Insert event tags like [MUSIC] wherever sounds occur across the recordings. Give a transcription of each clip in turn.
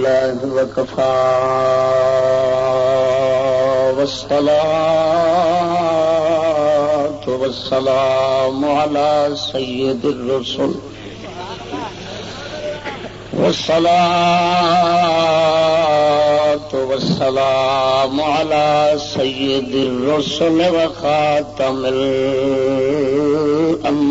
لله وكفى والصلاة والسلام على سيد الرسل. والصلاة والسلام على سيد الرسل وخاتم الأنبياء.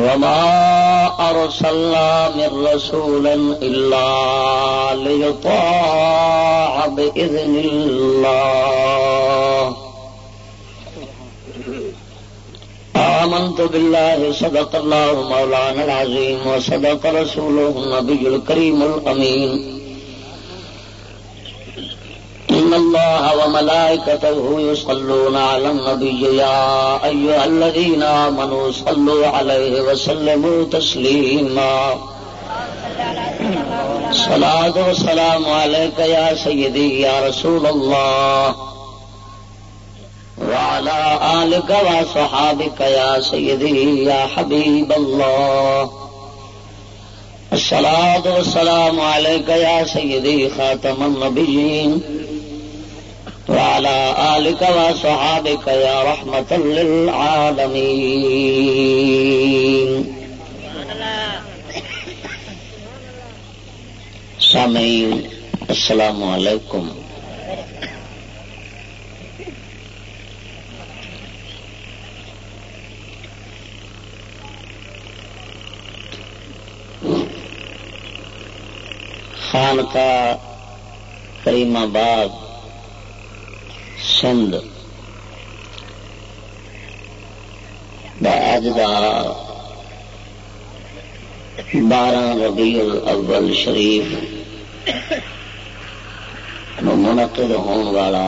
وما أرسلنا من رسول إلا ليطاع بإذن الله. آمنت بالله، صدق الله مولانا العظيم، وصدق رسوله النبي الكريم الأمين. إن الله وملائكته يصلون على النبي يا أيها الذين آمنوا صلوا عليه وسلموا تسليما صلاة والسلام عليك يا سيدي يا رسول الله وعلى آلك وصحابك يا سيدي يا حبيب الله الصلاة والسلام عليك يا سيدي خاتم النبيين وعلى آلك وصحابك يا رحمة للعالمين. سامعين السلام عليكم خان کا کریم آباد سندھ اج کا بارہ ربیع الاول شریف منعقد ہون والا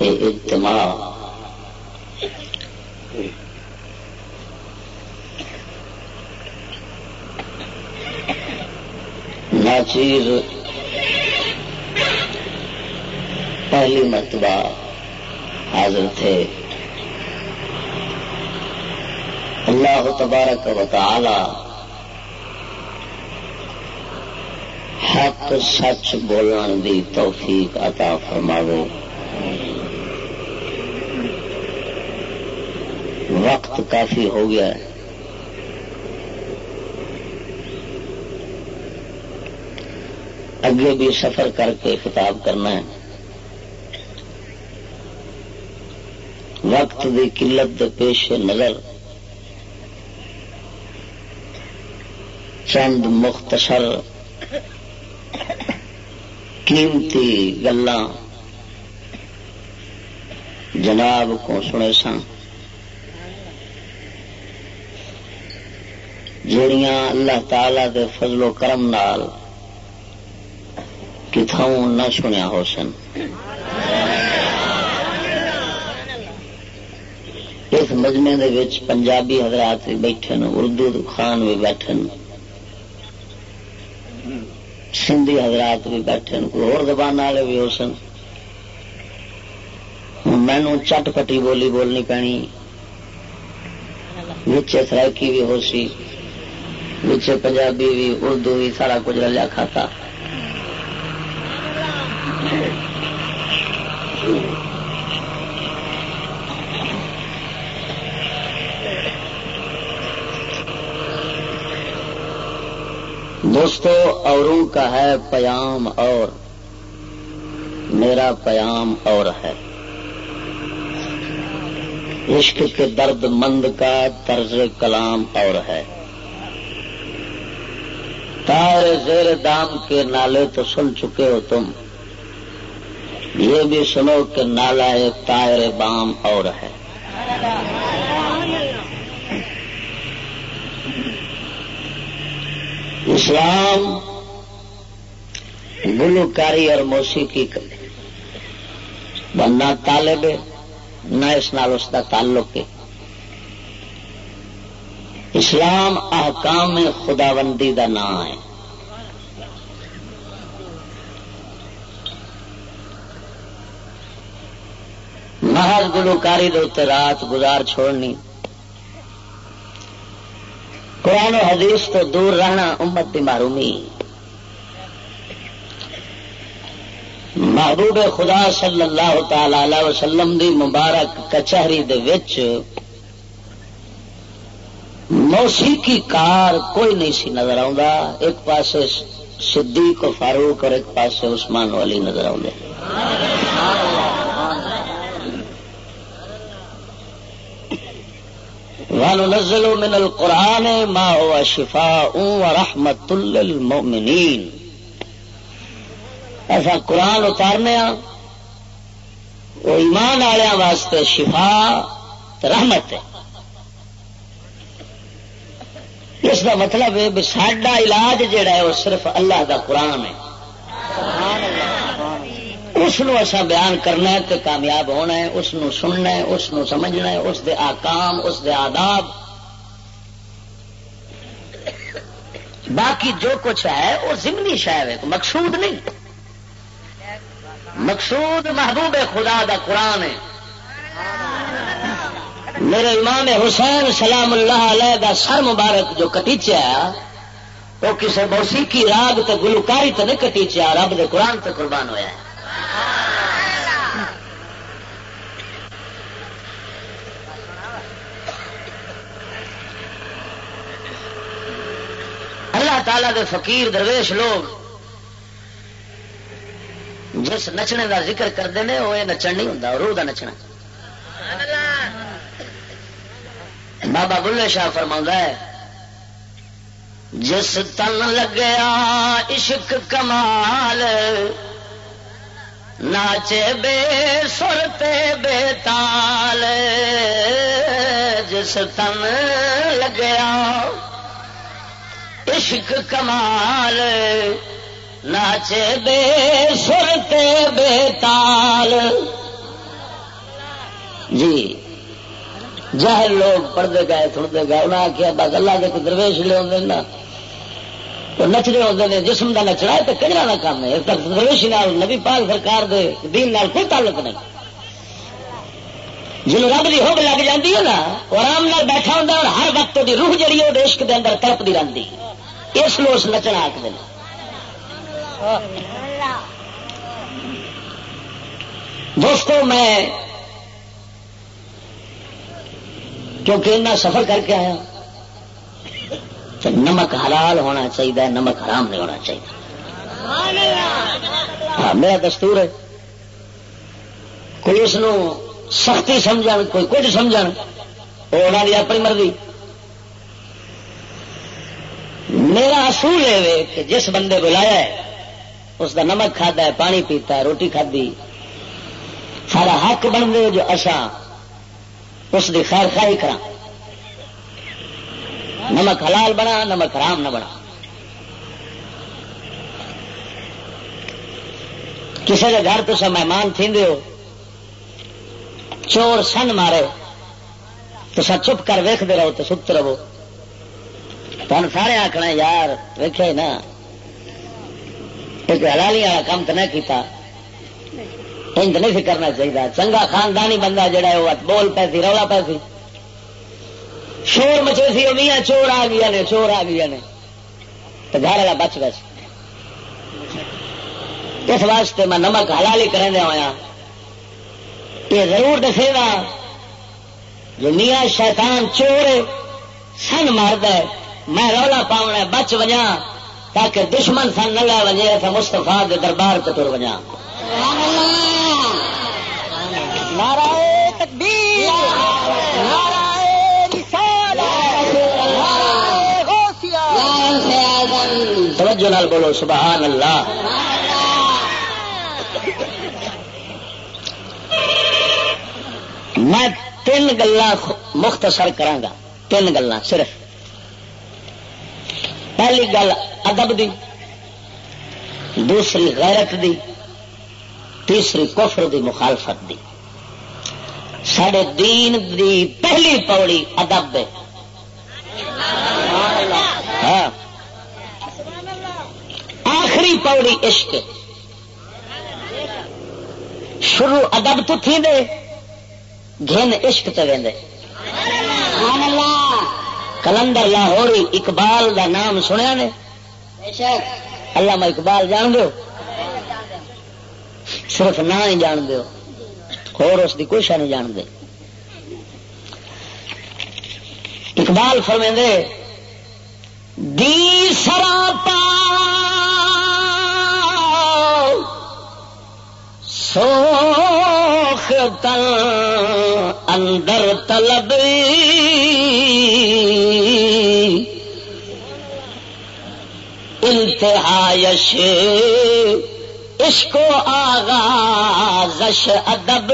یہ اجتماع ناچیر پہلی مرتبہ حاضر تھے۔ اللہ تبارک و تعالی حق سچ بولن دی توفیق عطا فرماو وقت کافی ہو گیا۔ ہے اگے بھی سفر کر کے خطاب کرنا ہے۔ وقت کی قلت پیش نظر چند مختصر قیمتی گلا جناب کو سنے سن جڑیاں اللہ تعالی دے فضل و کرم نال کتوں نہ سنیا ہو سن۔ اس مجمے دے وچ پنجابی حضرات بھی بیٹھے اردو خان بھی بیٹھے سندھی حضرات بھی بیٹھے کوئی اور زبان والے بھی ہو سن مینو چٹ پٹی بولی بولنی پینی۔ نیچے سرائکی بھی ہو سی نیچے پنجابی بھی اردو بھی سارا کچھ رلیا کھاتا۔ دوستو اوروں کا ہے پیام اور۔ میرا پیام اور ہے۔ عشق کے درد مند کا طرز کلام اور ہے۔ تار زیر دام کے نالے تو سن چکے ہو تم۔ یہ بھی سنو کہ نالا تائر بام اور ہے۔ اسلام گلوکاری اور موسیقی بننا طالب نہ اس نال اس کا تعلق ہے۔ اسلام احکام خداوندی دا نام ہے۔ محض گلوکاری دے رات گزار چھوڑنی۔ قرآن و حدیث تو دور رہنا امت کی معرومی۔ محبوب خدا صلی اللہ تعالی علیہ وسلم دی مبارک کچہری دے وچ موسیقی کار کوئی نہیں سی نظر آ ایک پاسے صدیق و فاروق اور ایک پاسے عثمان والی نظر آ وننزل من القرآن ما هو شفاء ورحمة للمؤمنين. ایسا قرآن اتارنے وہ ایمان والوں واسطے شفا رحمت ہے۔ اس کا مطلب ہے بھی سڈا علاج جڑا ہے، وہ صرف اللہ کا قرآن ہے۔ اس اسا بیان کرنا ہے کامیاب ہونا ہے اس سننا ہے اس سمجھنا ہے، اس دے آکام، اس دے آداب۔ باقی جو کچھ ہے، وہ ضمنی شاید ہے مقصود نہیں۔ مقصود محبوب خدا دا قرآن ہے۔ میرے امام حسین سلام اللہ علیہ دا سر مبارک جو کٹیچیا وہ کسی موسیقی راگ تے گلوکاری تو نہیں کٹیچیا، رب دے قرآن تے قربان ہوا ہے۔ اللہ تعالی دے فقیر درویش لوگ جس نچنے دا ذکر کرتے ہیں، وہ یہ نچن نہیں ہوں روح کا نچنا۔ بابا بلے شاہ فرما ہے، جس تن لگیا عشق کمال ناچے بے سرتے بے تال، جس تن لگیا عشق کمال، ناچے بے سرتے بے تال۔ جی جہر لوگ پڑھتے گئے، سنتے گئے انہیں آخیا بس اللہ کے درویش لے نا۔ تو نچنے ہوتے ہیں جسم کا نچنا ہے تو کجرا کا کام ہے؟ درویش نبی پال سرکار دے دین نال کوئی تعلق نہیں۔ جن رب کی ہوگ لگ جاتی ہے نا، وہ آرام نال بیٹھا ہوں اور ہر وقت کی روح جڑی ہے عشق کے اندر تڑپتی رہتی اس لیے اس نچنا آخر دوستو، میں کیونکہ اتنا سفر کر کے آیا نمک حلال ہونا چاہیے، نمک حرام نہیں ہونا چاہیے۔ ہاں میرا دستور ہے۔ کوئی اس سختی سمجھ کوئی کچھ سمجھ وہ اپنی مرضی۔ میرا اصول ہے کہ جس بندے بلایا ہے، اس کا نمک کھدا ہے، پانی پیتا ہے، روٹی کھدی سارا حق بن گئے جو اصا اس کی خیر خائی کرا نمک حلال بنا، نمک حرام نہ بنا۔ کسی کے گھر تو سب مہمان تھی ہو، چور سن مارے تو سب چپ کر ویختے رہو، تو ست رہو۔ تم سارے آخنا یار ویخیا نا۔ ایک حلالی والا کام تو نہیں کیتا۔ انج نہیں کرنا چاہیے چنگا خاندانی بندہ جڑا ہے، وہ بول پی سی، رولا پی سی۔ شور مچے سی میاں چور آ گیا نے چور آ گیا نے۔ تو گھر والا بچ بچ اس واسطے میں نمک حلالی کرنے ہوا یہ ضرور دسے گا جو میاں شیطان چور سن مارد میں رولا پاؤنا بچ وجا تاکہ دشمن سن نہ لے وجے تو مستفا کے دربار کو تر وجا توجہ نال بولو، سبحان اللہ۔ میں تین گلا مختصر کرا تین گلا صرف۔ پہلی گل ادب دی، دوسری غیرت دی، تیسری کفر دی، مخالفت دی۔ سڈے دین دی پہلی پوڑی ادب ہاں۔ آخری پوڑی عشق. شروع ادب تو تھی دے گھن عشق وے کلندر لاہوری اقبال دا نام سنیا نے؟ اللہ میں اقبال جان دو صرف نہ ہی جان دو اور اس کی کوئی شا نہیں جان دے. اقبال فرمے دی سراپا سوخ تل اندر طلب انتہایش عشق و آغازش ادب۔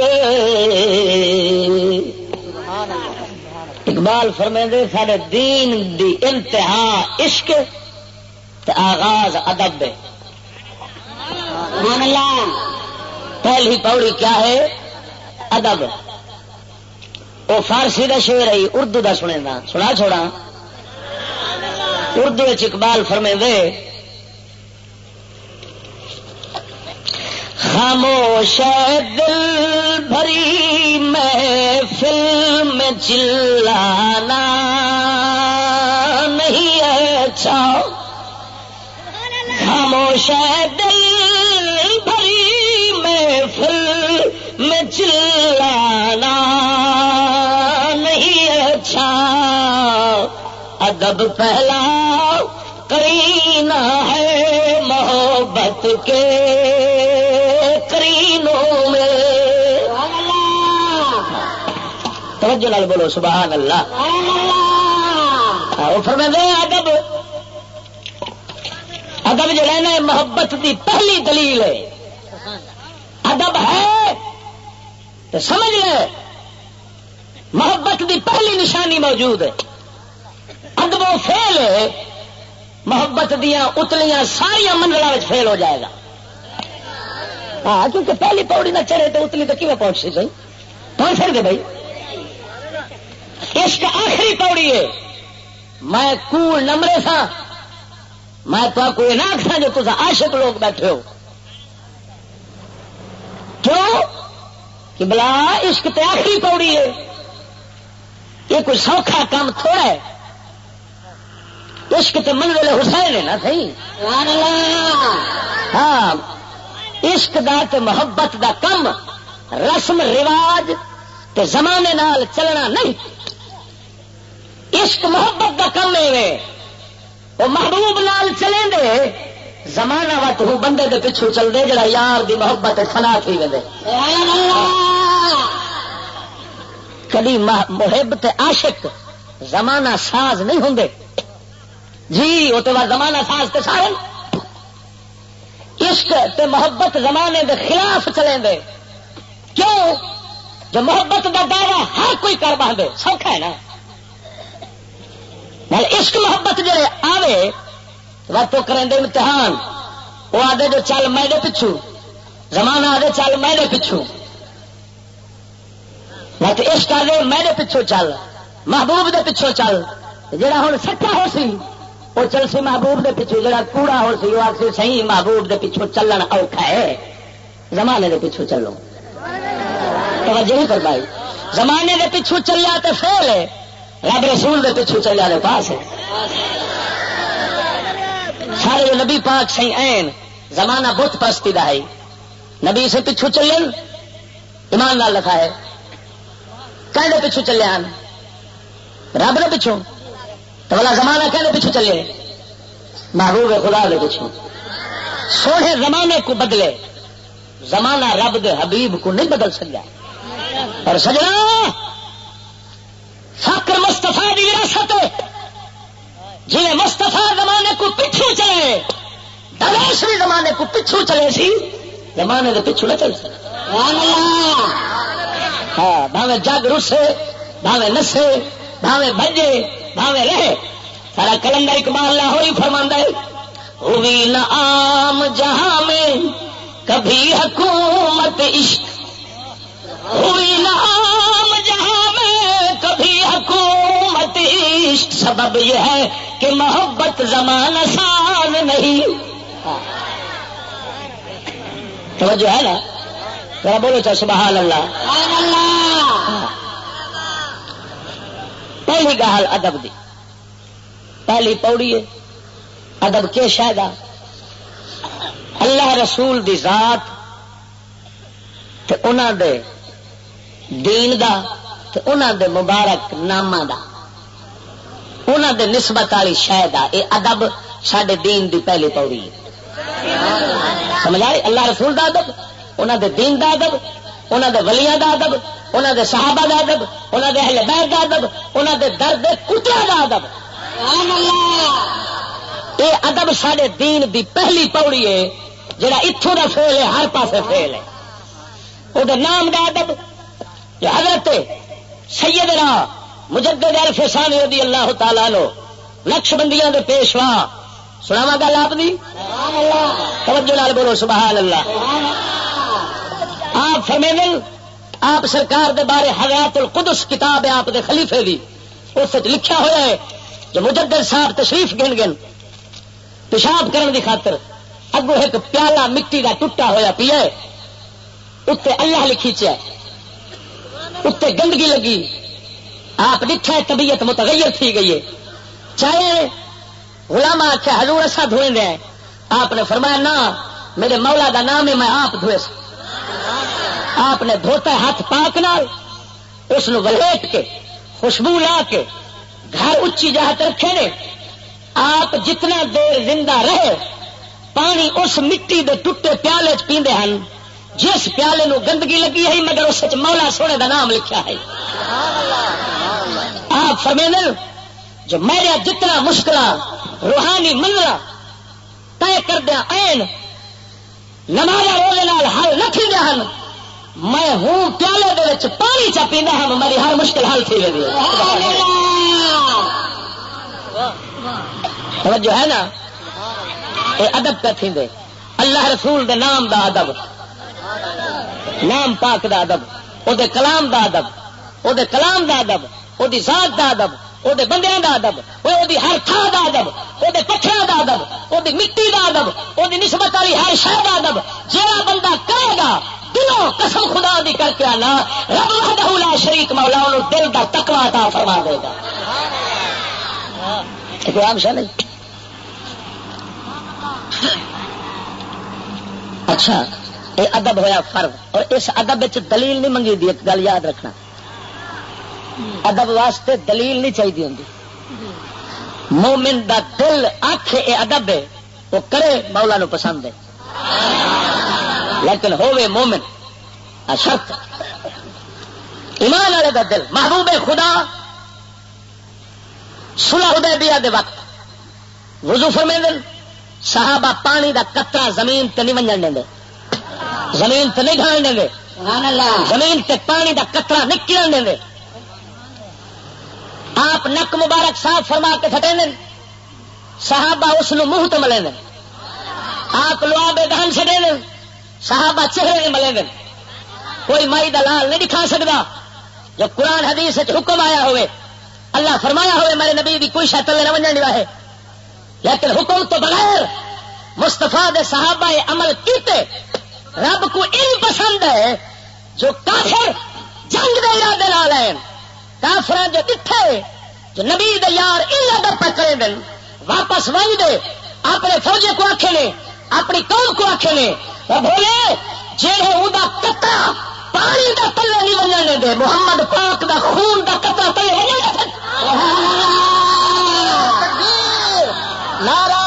اقبال فرمے دے سارے دین دی انتہا عشق تے آغاز ادب پہلی پوڑی کیا ہے؟ ادب۔ وہ فارسی کا شعر ہے اردو کا سنے دا سنا چھوڑا اردو اقبال فرمے خاموش دل بھری میں فلم چلانا نہیں اچھا۔ خاموش دل بھری میں فلم چلانا نہیں اچھا۔ ادب پہلا کرینا ہے محبت کے۔ کرینوں میں۔ توجہ لال بولو، سبحان اللہ۔ فرمے دے ادب۔ ادب جو رہنا ہے، محبت کی پہلی دلیل ہے۔ ادب ہے تو سمجھ لے۔ محبت کی پہلی نشانی موجود ہے۔ ادب و فیل ہے۔ محبت دیا اتلیاں ساریا منڈل فیل ہو جائے گا۔ ہاں کیونکہ پہلی پوڑی نہ چڑھے تو اتلی تو کیوں پہنچ سی بھائی؟ پہنچ سکتے بھائی؟ اس کا آخری پوڑی ہے۔ میں کول نمرے سا میں تو کوئی نہ آخا جو تصا عاشق لوگ بیٹھے ہو۔ کیوں؟ کہ بلا عشق تے آخری پوڑی ہے۔ یہ کوئی سوکھا کام تھوڑا ہے۔ عشق تے منزل حسین ہے نا، صحیح؟ ہاں۔ عشق دا تے محبت دا کم رسم رواج تے زمانے نال چلنا نہیں۔ عشق محبت دا کم ہے وہ محبوب نال چلیں دے۔ زمانہ وقت ہوں بندے دے پچھو چل دے جڑا یار دی محبت فنا تھی وے کبھی محب تے عاشق زمانہ ساز نہیں ہوں جی وہ تو زمانہ ساز تے سارے عشق تے محبت زمانے دے خلاف چلیں دے۔ کیوں؟ جو محبت دا دعوی ہر کوئی کر باندھے، سوکھا ہے نا۔ عشق محبت جڑے آوے تو کریں دے امتحان۔ وہ آدھے جو چل میرے پچھو زمانہ آدھے چل میرے پچھو مت عشق آدھے میرے پچھو چل، محبوب دے پچھو چل۔ جڑا ہوں سچا ہو سی وہ چل سی محبوب دے پیچھے جڑا کوڑا ہو سی، وہ آخر صحیح محبوب دے پیچھو چلن اوکھا ہے۔ زمانے دے پیچھو چلو۔ توجہ نہیں کر پائی زمانے دے پیچھو چلیا تو فیل ہے۔ رب رسول دے پیچھو چلیا دے پاس ہے۔ سارے نبی پاک سی این، زمانہ بت پستی دا ہے۔ نبی سے پیچھو چلن، ایمان لال لکھا ہے۔ کہ پیچھو چلے رب نے پیچھوں تو بلا زمانہ کہنے پیچھے چلے۔ محبوب خدا دے پیچھے۔ سونے زمانے کو بدلے۔ زمانہ رب دے حبیب کو نہیں بدل سکیا اور سجنا فکر مستفا کی وراثت جی مستفا زمانے کو پچھو چلے۔ دلیش بھی زمانے کو پچھو چلے سی۔ زمانے کے پچھو نہ چل سکے ہاں بھاوے جگ رسے بھاوے نسے بھاوے بجے بھاوے رہے۔ سارا کلندر اقبال لاہور ہی فرما ہے۔ ہوئی نہ عام جہاں میں کبھی حکومت عشق۔ ہوئی نہ عام جہاں میں کبھی حکومت عشق۔ سبب یہ ہے کہ محبت زمان ساز نہیں۔ توجہ ہے نا؟ ذرا بولو چا سبحان اللہ۔ پہلی گال ادب دی۔ پہلی پوڑی ہے۔ ادب کے شاید اللہ رسول دی ذات تے انہاں دے دین دا تے انہاں دے مبارک نامہ دا۔ انہاں دے نسبت والی شاید اے ادب سڈے دین دی پہلی پوڑی ہے۔ سمجھ آئے اللہ رسول دا ادب انہوں دے دین دا ادب انہوں دے ولیاں دا ادب انہوں دے صحابہ دا ادب انہوں دے اہل بیت دا ادب انہوں دے درد کترا دا ادب۔ یہ ادب سارے دین دی پہلی پوڑی ہے جڑا اتوں کا فیل ہے ہر پاسے فیل ہے وہ نام دا ادب جو حضرت سیدنا مجدد الفسانی رضی اللہ تعالیٰ لو لکش بندیاں دے پیشوا۔ سناوا گل آپ توجہ لال بولو سبحان اللہ۔ آپ فرمین آپ سرکار دے بارے حیات القدس کتاب ہے آپ دے خلیفے دی، اس لکھا ہوا ہے جو مجدد صاحب تشریف گن گن، پیشاب کرن دی خاطر اگو ایک پیالہ مٹی کا ٹوٹا ہوا پیے اتنے اللہ لکھی اتنے گندگی لگی، آپ دکھا طبیعت متغیر تھی گئی ہے۔ چاہے غلام آخیا حضور ایسا دھوئیں دے آپ نے فرمایا نہ میرے مولا دا نام ہے، میں آپ دھوئے سا۔ آپ نے دھوتا ہاتھ پاک نال، اس ولیٹ کے، خوشبو لا کے، گھر اچھی جہت رکھے نے۔ آپ جتنا دیر زندہ رہے، پانی اس مٹی دے ٹوٹے پیالے چ پیندے ہیں جس پیالے نو گندگی لگی ہے مگر اس مولا سونے دا نام لکھا ہے۔ آپ فرمینے جو میرے جتنا مشکل روحانی منگلا طے کردیا این نماز روزے نال حل نہ تھی ہن۔ میں ہوں پیالے دے پانی چا پیندا ہوں میری ہر مشکل حل تھی وی جو ہے نا؟ یہ ادب کا تھی دے اللہ رسول دے نام دا ادب۔ نام پاک دا ادب۔ او دے کلام دا ادب۔ او دے کلام دا ادب۔ او دی ذات دا ادب۔ وہ بندے کا ادب وہ ہر تھان کا ادب وہ پتھر کا ادب وہ مٹی کا ادب وہ نسبت والی ہر شہر کا ادب جہاں بندہ کرے گا دلوں قسم خدا دی کر کے آنا رب وحدہ شریک مولا انہوں دل کا تکوا تا فرما دے گا عام شاہ نہیں اچھا یہ ادب ہوا فرض اور اس ادب دلیل نہیں منگی دی ایک گل یاد رکھنا ادب واسطے دلیل نہیں چاہیے ہوں مومن دا دل آخ یہ ادب ہے وہ کرے مولا نو پسند ہے لیکن ہوے مومن شرط ایمان والے دا دل محبوب خدا۔ سلا دیا دے وقت وضو فرمے دن صحابہ پانی دا کترا زمین تے نہیں ونجن دیں زمین تے نہیں کھان دیں زمین تے پانی دا کرن دیں آپ نک مبارک صاف فرما کے تھٹے دیں صحابہ اس منہ تو ملے دیں آپ لوا بے دہن چڑے دیں صحابہ چہرے نہیں ملے دیں کوئی مائی دلال نہیں دکھا سکتا جو قرآن حدیث حکم آیا ہوئے، اللہ فرمایا ہوئے، میرے نبی بھی کوئی شاید نہ ونجن ہے لیکن حکم تو بغیر مستفا دے صحابہ عمل کیتے، رب کو ان پسند ہے، جو کافر جنگ دے ارادے لال کافر جو دکھے جو نبی یار ان پکڑے دن واپس ون دے اپنے فوجے کو آخے نے، اپنی قوم کو آخے نے۔ بولے جہے وہ کترا پانی دا تلے نہیں ونجنے دے، محمد پاک دا خون دا کترا تلے ونجنے نارا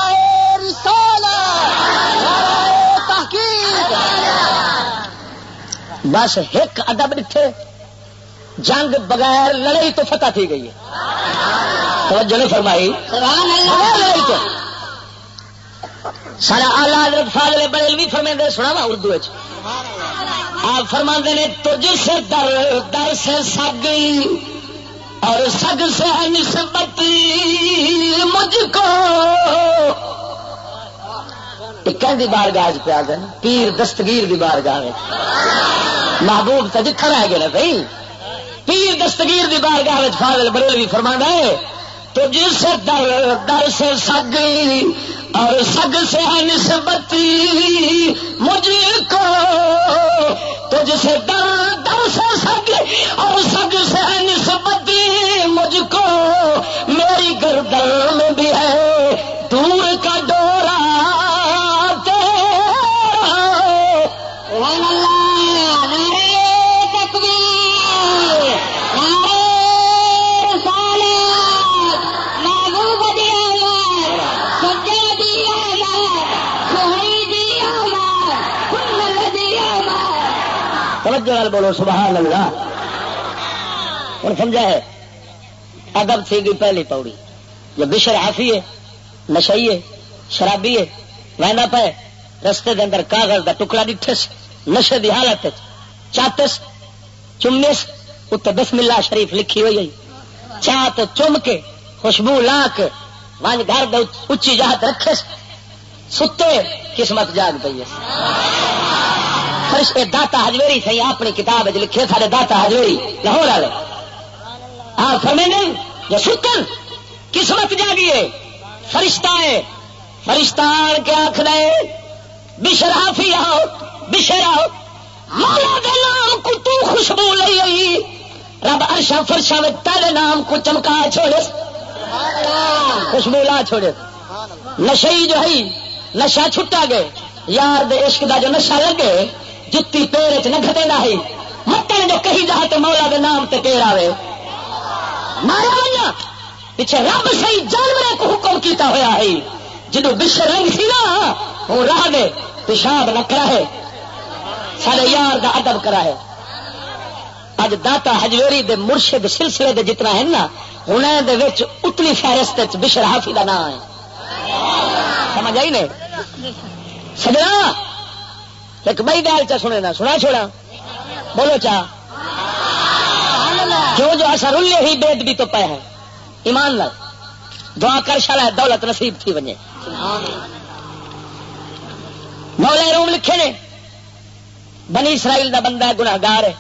بس ایک ادب ڈٹھے جنگ بغیر لڑائی تو فتح تھی گئی ہے۔ توجہ نے فرمائی۔ لڑائی تو سارا آلہ حضرت فاضل بریلوی فرمے دے سنا وا اردو آپ فرما نے تجھ سے در در سے سگ، اور سگ سے ہے نسبت مجھ کو۔ دی بار گاہ پیا دن پیر دستگیر دی بار گاہ محبوب تو جتھا رہ گیا بھائی پیر دستگیر دی بار گاہ فاضل بریلوی فرما ہے، تو جس در در سے سگ، اور سگ سے نسبتی مجھ کو تو جسے در در سے سگ، اور سگ سے نسبتی مجھ کو میری گردن میں بھی ہے، دور کا ڈورا توجہ بولو، سبحان اللہ۔ اور سمجھا ہے؟ ادب تھی گئی پہلی پوڑی۔ جو بشر حافی ہے نشائی ہے، شرابی ہے وہنا پہ رستے دے اندر کاغذ دا ٹکڑا ڈٹھس نشے دی حالت چاتس چمس اتنے بسم اللہ شریف لکھی ہوئی چات چم کے، خوشبو لا کے ون گھر اچھی جہت رکھے۔ ستے قسمت جاگ پی فرش داتا ہجویری سی اپنی کتاب لکھے سارے داتا ہجویری لاہور والے۔ ہاں فرمے نہیں جو ستر قسمت جاگیے فرشتہ ہے۔ فرشتہ کے آخ رہے بشرافی آؤ، بشر آؤ۔ مولا دے نام کو تو خوشبو لئی آئی۔ رب ارشا فرشا میں تیرے نام کو چمکا چھوڑے۔ خوشبو لا چھوڑے۔ نشئی جو ہے نشا چھٹا گئے۔ یار دے عشق دا جو نشا لگے جتی پیر چ نہ دینا ہے مٹن جو کہیں جا تو مولا دے نام تے پیر آوے۔ مارا پیچھے رب سی جانور کو حکم کیتا ہوا ہے۔ جدو بشر رنگ سی نا وہ راہ دے پیشاب نہ کراہے سارے یار دا ادب کراہے اج داتا ہجویری دے مرشد سلسلے دے جتنا ہے نا ہوں اتنی فہرست بشر حافی کا نام ہے۔ سمجھ آئی نے؟ سجنا! ایک بئی گال چا سنے نا، سنا چھوڑا۔ بولو چا۔ کیوں جو اثر الے ہی بیٹ بھی تو پے ہے، ایمان لگ دعا کر شالا دولت نصیب تھی بنے۔ مولا روم لکھے نے، بنی اسرائیل دا بندہ گناگار ہے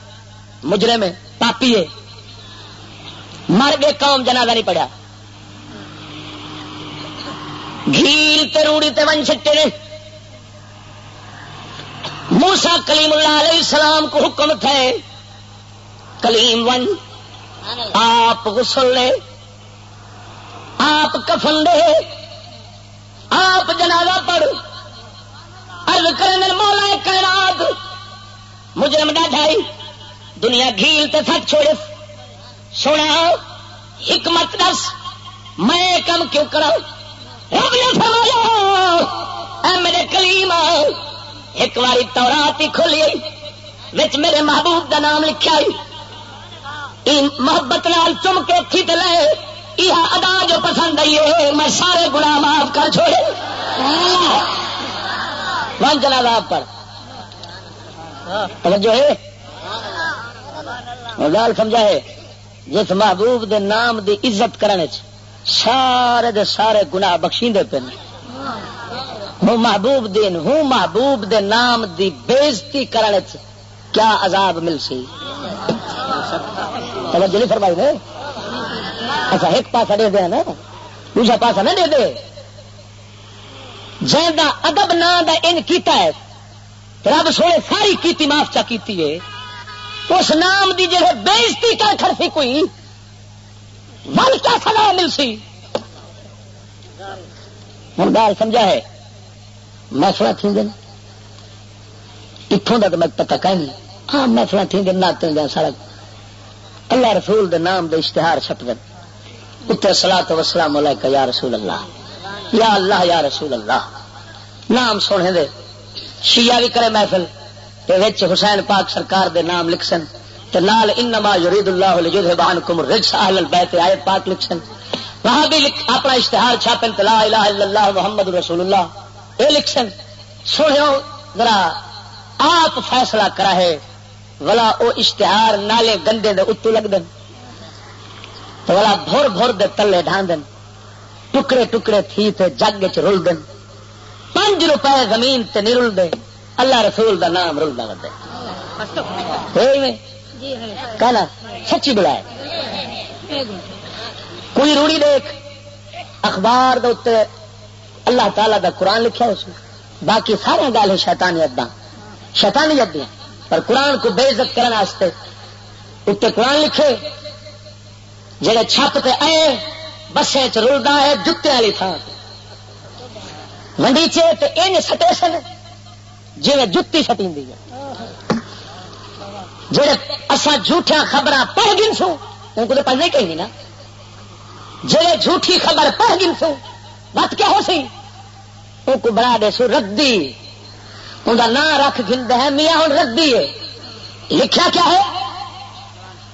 مجرے میں پاپی ہے۔ مر گئے قوم جنازہ نہیں پڑا گھیل تے روڑی تے ون چھٹے نے۔ موسا کلیم اللہ علیہ السلام کو حکم تھے، کلیم ون، آپ غسل لے، آپ کفن دے، آپ جنازہ پڑھ۔ ارد کرنے مولا کائنات مجرم نہ جائی دنیا گھیل تے تھک چھوڑے۔ سونا، حکمت دس، میں کم کیوں کرا رب نے فرمایا، اے میرے کلیم ایک باری تورات ہی کھولی وچ میرے محبوب دا نام لکھا محبت نال چم کے تھی لے یہ ادا جو پسند آئی ہے میں سارے گنا معاف کر چھوڑے۔ ون جنا پر۔ توجہ ہے؟ گال سمجھا ہے، جس محبوب دے نام دی عزت کرنے چ، سارے دے سارے گناہ بخشی دے پہ ہوں محبوب دین ہوں محبوب دے نام دی بےزتی کرنے کیا عذاب مل سی؟ توجہ نہیں فرمائی نے؟ اچھا ایک پاسا دے دیا نا۔ دوسرا پاسا نہ دے دے۔ جہاں ادب نا دا ان کیتا ہے۔ رب سونے ساری کیتی، معاف چا کیتی ہے۔ اس نام دی جی بےزتی کر کر سی کوئی من کیا سزا مل سی؟ ہوں گال سمجھا ہے۔ محفل تھی اتوں کا تو میں پتا کہیں ہاں محفل تھی دن دیا سارا اللہ رسول دے نام دے اشتہار چھپ دن اتنے سلا تو وسلام یا رسول اللہ۔ یا اللہ، یا رسول اللہ۔ نام سونے دے۔ شیعہ بھی کرے محفل۔ حسین پاک سرکار دے نام لکھ سن نال انما یرید اللہ لجذبان کم الرجس، اہل البیت آیت پاک لکھ سن وہاں بھی لکھ اپنا اشتہار چھاپن لا الہ الا اللہ محمد رسول اللہ۔ اے لکھ سنو ذرا آپ فیصلہ کرا ہے ولا او اشتہار نالے گندے دے اتو لگ دن تو والا بھور بھور دے تلے ڈھان دن ٹکڑے ٹکڑے تھی تے جگ چ رل دن پانچ روپے زمین تے نہیں رل دے اللہ رسول دا نام رلدا ودے۔ کہنا سچی بلایا کوئی روڑی دیکھ، اخبار دے اللہ تعالی دا قرآن لکھا اس میں۔ باقی سارے گل شیطانیت دا۔ شیطانیت دیا۔ پر قرآن کو بے عزت کرنے واسطے اتنے قرآن لکھے۔ جڑے چھپ تے آئے، بسے چ رلدا ہے جتے والی تھان منڈی چ سٹیشن جی جتی سٹی جڑے اصا جھوٹیا خبر پڑھ گن سو، ان کو تو پڑھنے کہیں نا۔ جڑے جھوٹھی خبر پڑھ گن سو، بات کیا ہو سی؟ ان کو دے سو ردی۔ ان نام رکھ گندا ہے، میاں ہوں ردی ہے۔ لکھا کیا ہے؟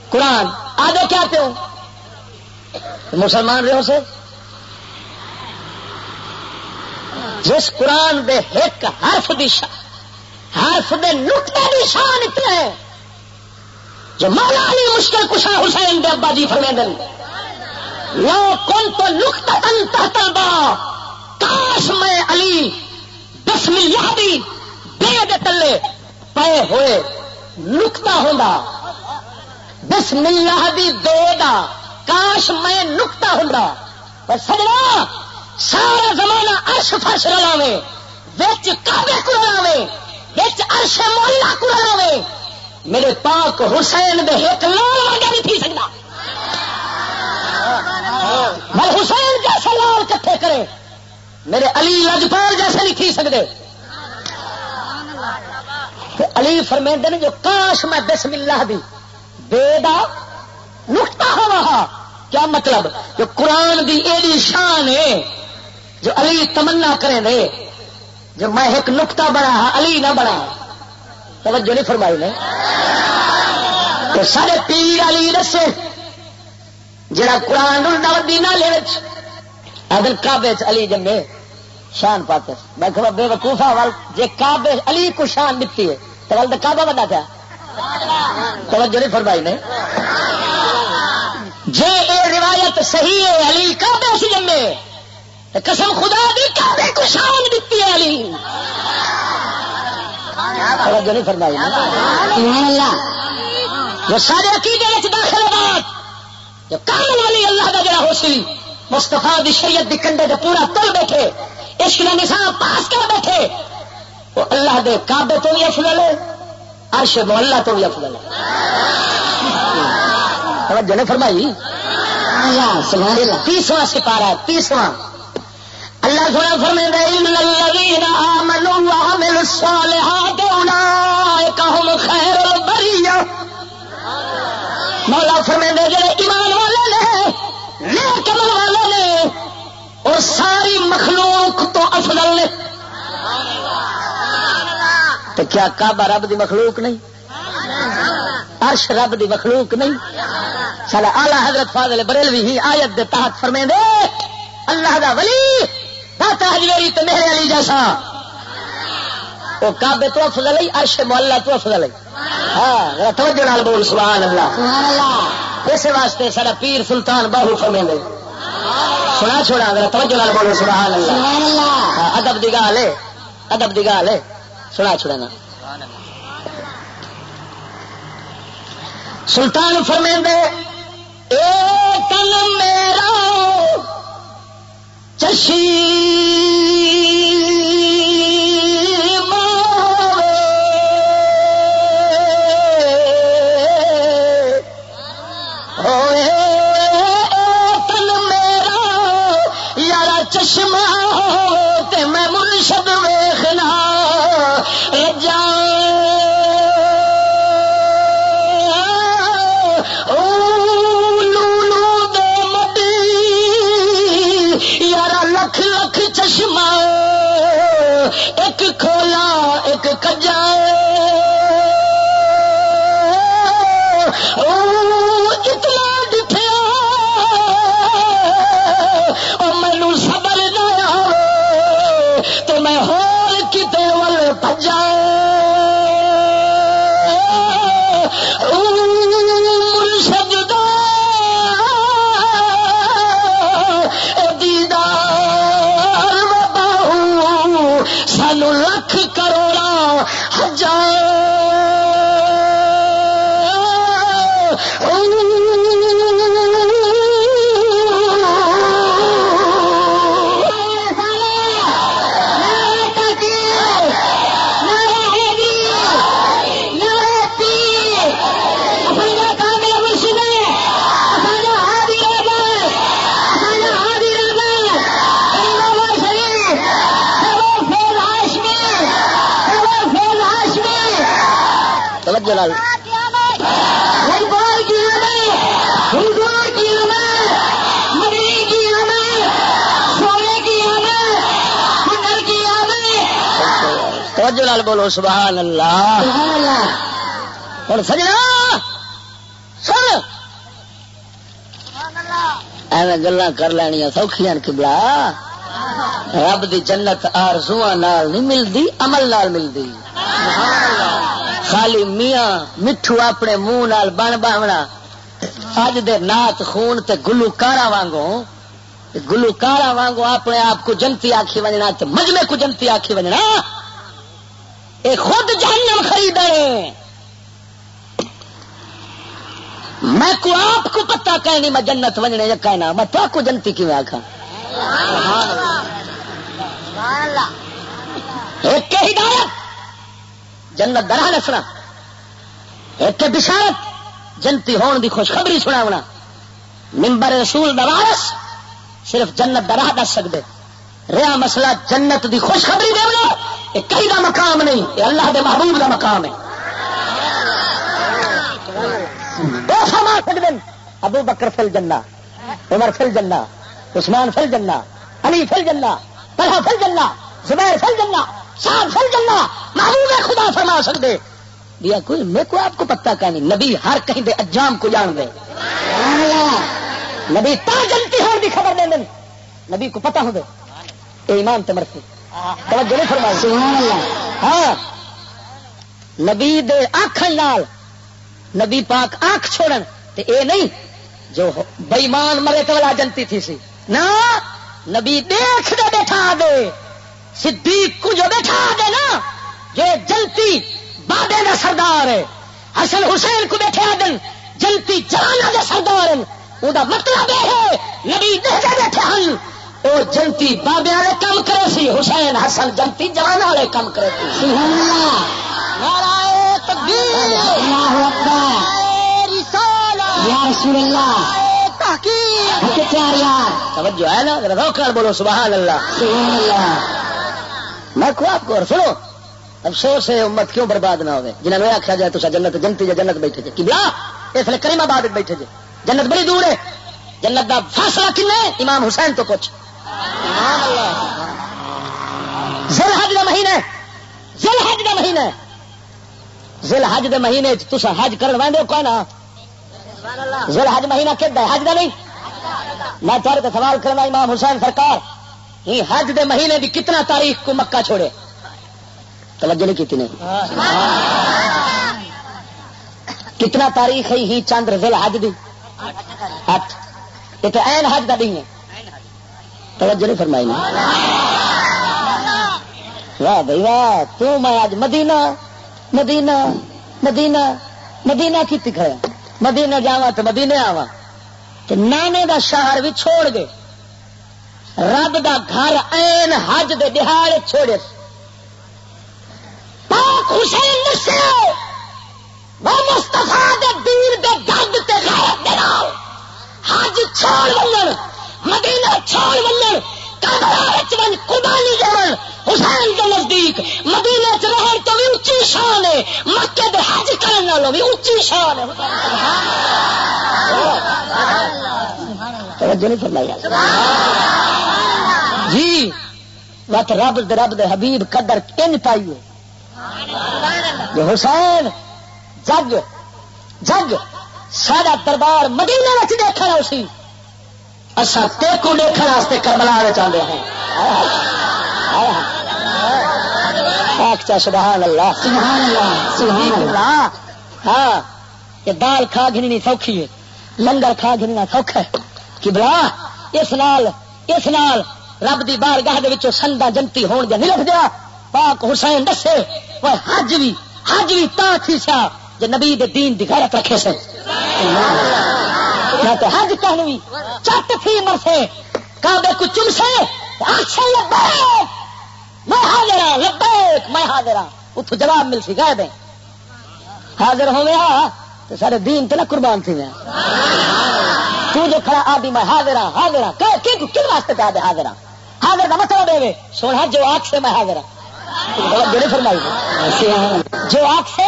قرآن۔ آگے کیا پیو مسلمان رہو سے؟ جس قرآن دے ایک حرف دی شان حرف دے نقطے دی شان اتنے جو مولا علی مشکل کشا حسین دے ابا جی فرمے دن لو کون تو نقطہ تن تحت با کاش میں علی دس ملیادی بے دے تلے پے ہوئے نقطہ ہوندا۔ بسم اللہ دی دو دا کاش میں نقطہ ہوں پر سجنا سارا زمانہ ارش فرش رلاوے بچ کابے کو رلاوے بچ ارش مولا کو رلاوے میرے پاک حسین دے ایک لال ورگا نہیں تھی سکتا میں حسین جیسا لال کٹھے کرے۔ میرے علی لجپال جیسے نہیں تھی سکتے۔ علی فرمیندے نے جو کاش میں بسم اللہ دی، بے دا نقطہ ہوا۔ کیا مطلب؟ جو قرآن دی ایڈی شان ہے، جو علی تمنا کرے دے، جو میں ایک نقطہ بنا علی نہ بنا توجہ نہیں فرمائی نے۔ تو سارے پیر علی دسے، جڑا قرآن دینا لے اگر علی جمے۔ شان پاتے میں کہ بے وقوفا ہاں، وال جی کابے علی کو شان دیتی ہے، تو ول کعبہ بنا پیا۔ توجہ نہیں فرمائی نے۔ جی یہ روایت صحیح ہے، علی کعبے سے جمے قسم خدا دی، کعبے کو شان دیتی ہے علی۔ توجہ نہیں فرمائی نے۔ سبحان اللہ۔ جو سارے عقیدے وچ داخل بات۔ جو کامل والی اللہ کا جڑا ہو سی دی شریعت دی کنڈے دے پورا تل بیٹھے۔ عشق کا نظام پاس کر بیٹھے؟ وہ اللہ دے کعبے تو بھی افضل ہے، عرش محلہ تو بھی افضل ہے۔ توجہ نہیں فرمائی؟ تیسواں سپارہ تیسواں۔ اللہ سونا فرمے الذین آمنوا وعملوا الصالحات اولئک هم خیر البریہ۔ مولا فرمے جڑے ایمان والے نے، نیک عمل والے نے اور ساری مخلوق تو افضل نے۔ تو کیا کعبہ رب دی مخلوق نہیں؟ عرش رب دی مخلوق نہیں؟ سال آلہ حضرت فاضل بریلوی ہی آیت دے تحت فرمے دے اللہ دا ولی داتا حجویری تو میرے علی جیسا۔ وہ کعبے تو افضل ہے عرش محلہ تو افضل ہے۔ ہاں توجہ نال بول سبحان اللہ۔ اس واسطے سارا پیر سلطان باہو فرمے دے سنا چھوڑا اگر توجہ نال بولو سبحان اللہ۔ ہاں، ادب دی گال ہے ادب دی گال ہے۔ سنا چھوڑا نا۔ سلطان فرمے دے اے تن میرا چشی۔ مرشد ویخنا رجا۔ یار لکھ لکھ چشمہ۔ ایک کھولا ایک کجا جلال بولو سبحان اللہ۔ ہوں سجنا؟ سن۔ ایویں گلا کر لینیا سوکھیا کبلا رب دی جنت آرزو نال نہیں ملتی عمل نال ملتی خالی میاں مٹھو اپنے منہ نال بن باونا۔ اج دے نات خون تے گلو کارا وانگو گلو کارا وانگو اپنے آپ کو جنتی آخی وجنا مجمے کو جنتی آخی وجنا اے خود جہنم خرید میں کو آپ کو پتا کہنی میں جنت وجنے یا کہنا میں تو کو جنتی کیوں آخا ایک ہدایت، جنت درا نسنا ایک بشارت، جنتی ہون دی خوشخبری سنا ہونا ممبر رسول دوارس صرف جنت درا دس سکتے رہا مسئلہ جنت دی خوشخبری دے یہ کئی دا مقام نہیں، یہ اللہ دے محبوب دا مقام ہے۔ دو سما سکتے ابو بکر فل جنا عمر فل جنا عثمان فل جنا علی فل جنا طلحہ فل جنا زبیر فل جنا صاحب فل جنا محبوب خدا فرما سکتے دیا کوئی، میرے کو آپ کو پتا کا نہیں، نبی ہر کہیں دے اجام کو جان دے۔ نبی تا جلتی ہو خبر دیں نبی کو پتا ہو دے۔ ایمان تے مرفی توجہ نہیں فرمائی۔ سبحان اللہ۔ ہاں۔ نبی دے آنکھن نال نبی پاک آنکھ چھوڑن تے اے نہیں جو بےمان مرے تو والا جنتی تھی سی۔ نا نبی دیکھ دے بیٹھا دے۔ صدیق کو جو بیٹھا دے نا جو جلتی بابے کا سردار ہے۔ حسن حسین کو بیٹھے آدن جلتی جلانا دے سردار وہ مطلب یہ ہے نبی دہجے بیٹھے ہیں اور جلتی بابے والے کام کرے سی حسین حسن جلتی جلانا والے کام کرے سی۔ توجہ ہے نا بولو سبحان اللہ۔ میں کو آپ کو اور سنو افسوس ہے امت کیوں برباد نہ ہوئے؟ جنہوں نے آخیا جائے تو جنت جنتی یا جنت بیٹھے جی کبلا اس لیے کریم آباد بیٹھے جی جنت بڑی دور ہے۔ جنت کا فاصلہ کن ہے امام حسین تو کچھ ذل حج کا مہینہ ذل حج کا مہینہ ذل حج کے مہینے تصا حج کرن وے حج مہینہ کد ہے؟ حج کا نہیں. میں تھوڑے سوال کرنا امام حسین سرکار ہی حج دے مہینے دی کتنا تاریخ کو مکہ چھوڑے؟ توجہ نہیں کی کتنا تاریخ ہے ہی چند رزل حج دی؟ اٹھ یہ تو این حج کا دن ہے۔ توجہ نہیں فرمائی واہ بھائی واہ تو میں آج مدینہ مدینہ مدینہ مدینہ کی کھڑا مدینہ جاوا تو مدینے آوا تو نانے دا شہر بھی چھوڑ گئے رب دا گھر این حج دے دہاڑ چھوڑے۔ پاک حسین نسے وہ مستفا دے دین دے گد تے غیرت دے حج چھوڑ ولن مدینہ چھوڑ ولن کربلا قربانی جان۔ حسین کے نزدیک مدینے چ رہن تو بھی اچھی شان ہے۔ مکے دے حج کرنے والوں بھی اچھی شان ہے۔ توجہ نہیں فرمائی۔ جی وقت رب دے رب دے حبیب قدر ان پائیے جو حسین، جگ جگ سارا دربار مدینہ دیکھنا اسی اصا تیکو دیکھنے واسطے کربلا چاہتے ہیں۔ سبحان اللہ۔ سبحان اللہ سبحان اللہ۔ ہاں یہ دال کھا گھنی سوکھی ہے۔ لنگر کھا گھننا سوکھا ہے۔ کہ بلا اس نال اس نال رب دی بار گاہ سندا جنتی ہون نہیں لکھ دیا پاک حسین دسے وہ حج بھی حج بھی تا تھی سا جو نبی دے دین دی غیرت رکھے سے تو حج کہنوی چٹ تھی مرسے، کعبے کو چمسے اچھا لبیک، میں حاضر ہوں لبیک، میں حاضر ہوں اتو جواب مل سی گئے دیں حاضر ہو گیا ہاں، تو سارے دین تو نہ قربان تھی میں تو جو کھڑا آدھی میں حاضر ہوں حاضر ہوں کن واسطے پہ آدھے حاضر ہوں حاضر کا مطلب دے سونا، جو آنکھ سے میں حاضر ہوں جڑے فرمائی۔ جو آنکھ سے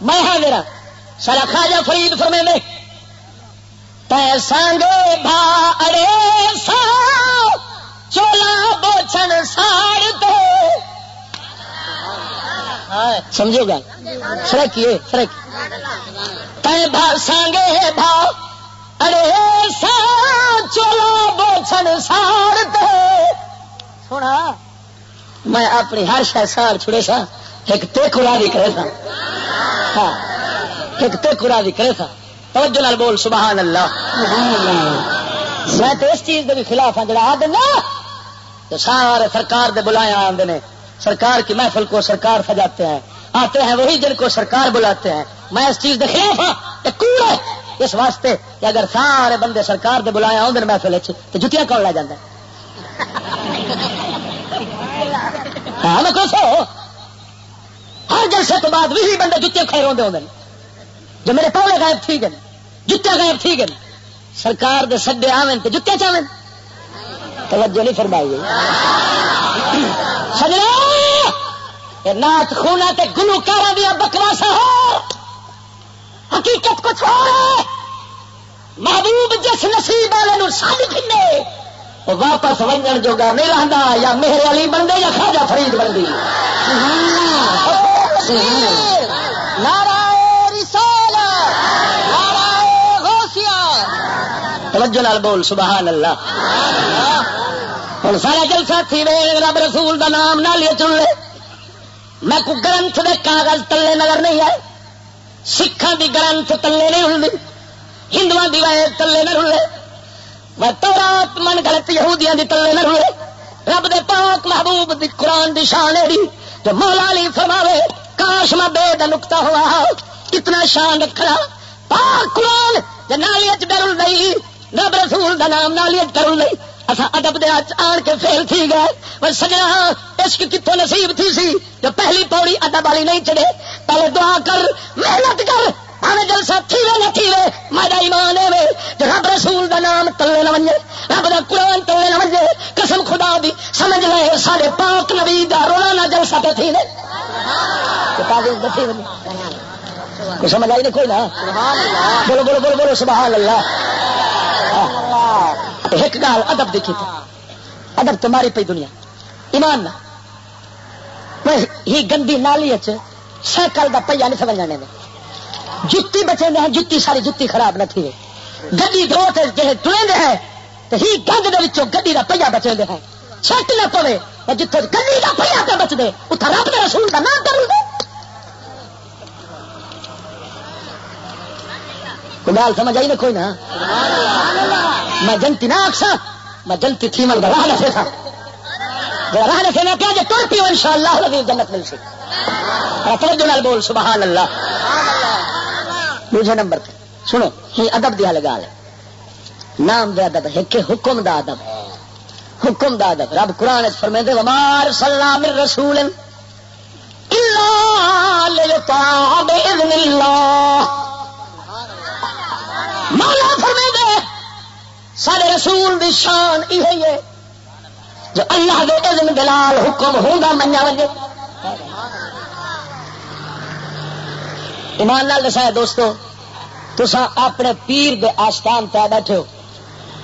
میں حاضر ہوں سارا خواجہ فرید فرمے میں پیسانگے بھا ارے سا چولا بوچھن ساڑ دے سمجھو گا سرکیے سرک تے سانگے بھا ارے سا چولا بوچھن ساڑ دے سونا، میں اپنی ہر شہ ساڑ چھڑے سا ایک تے خورا بھی کرے تھا ہاں ایک تے خورا بھی کرے تھا توجہ نال بول، سبحان اللہ۔ میں تو اس چیز کے بھی خلاف ہوں جڑا آ دینا تو سارے سرکار دے بلایا آتے ہیں سرکار کی محفل کو سرکار سجاتے ہیں۔ آتے ہیں، وہی جن کو سرکار بلاتے ہیں۔ میں اس چیز کے خلاف ہوں کوڑ اس واسطے کہ اگر سارے بندے سرکار دے بلایا آدھے محفل تو جتیاں کون لے جانا ہاں میں خوش ہو ہر جلسے تو بعد وہی بندے جتیاں کھائے روندے ہوتے جو میرے پاؤں غائب ٹھیک ہے جتیا غائب ٹھیک ہے سرکار دے سڈے آویں تو جتیا چاہیں توجہ نہیں فرمائی سجنا! نات خونا تے گلوکار دیا بکواسا ہو۔ حقیقت کچھ کو چھوڑ محبوب جس نصیب والے سال کھنے وہ واپس ونجن جوگا نہیں رہتا یا میرے والی بندے یا خاجا فرید بندی نارا توجہ لال بول سبحان اللہ ہوں سارا جلسہ تھی وے رب رسول دا نام نہ لے چن لے۔ میں کو گرنتھ دے کاغذ تلے نظر نہیں آئے۔ سکھان دی گرنتھ تلے نہیں ہوں ہندو دی وائے تلے نہ رلے میں تو رات من گلت یہودیاں دی تلے نہ رلے رب دے پاک محبوب دی قرآن دی شان ہے جو مولا علی فرماوے کاش میں بے دا نکتا ہوا اتنا شان رکھنا۔ پاک قرآن جنالی ڈر نہیں، رب رسول دا نام نالیت کروں لئی اصا ادب دے آن کے فیل تھی گئے۔ وہ سجنا، عشق کتوں نصیب تھی سی، جو پہلی پوڑی ادب والی نہیں چڑھے۔ پہلے دعا کر، محنت کر آنے جلسہ تھیوے نہ تھیوے میرا ایمان ہے جو رب رسول دا نام تلے نہ منجے رب دا قرآن تلے نہ منجے قسم خدا دی، سمجھ لے سارے پاک نبی دا رونا نہ جلسہ پہ تھی نے کوئی سمجھ آئی نہیں کوئی نا؟ بولو بولو بولو بولو، سبحان اللہ۔ ہاں۔ ایک گال ادب دیکھی تھی۔ ادب تمہاری پی دنیا۔ ایمان نہ۔ ہی گندی نالی سائیکل کا پہیا نہیں سمجھ جانے جتی بچے ہیں، جتی ساری جتی خراب نہ تھی گی دو جی ٹرے ہیں تو ہی گند کے گی کا پہیا بچے ہیں۔ چھٹ نہ پوے جتوں گی کا پہیا پہ بچتے اتنا رب کے رسول کا نام کروں گے گال سمجھ آئی نا کوئی نہ میں جنتی نہ آخسا میں جنتی تھی مل راہ نسے تھا۔ راہ نسے نہ کیا جی تر پیو ان شاء اللہ جنت مل سی توجہ بول سبحان اللہ دوسرے نمبر پہ سنو ہی ادب دیا لگا لے نام دے ادب ہے کہ حکم دا ادب۔ حکم دا ادب۔ رب قرآن فرمے دے ومار سلام رسول اللہ اللہ مولا فرمے دے سارے رسول دی شان یہ ہے۔ جو اللہ دے اذن دلال حکم ہوگا منیا وجے ایمان لال دسایا، دوستو تسا اپنے پیر دے آستان پہ بیٹھے ہو۔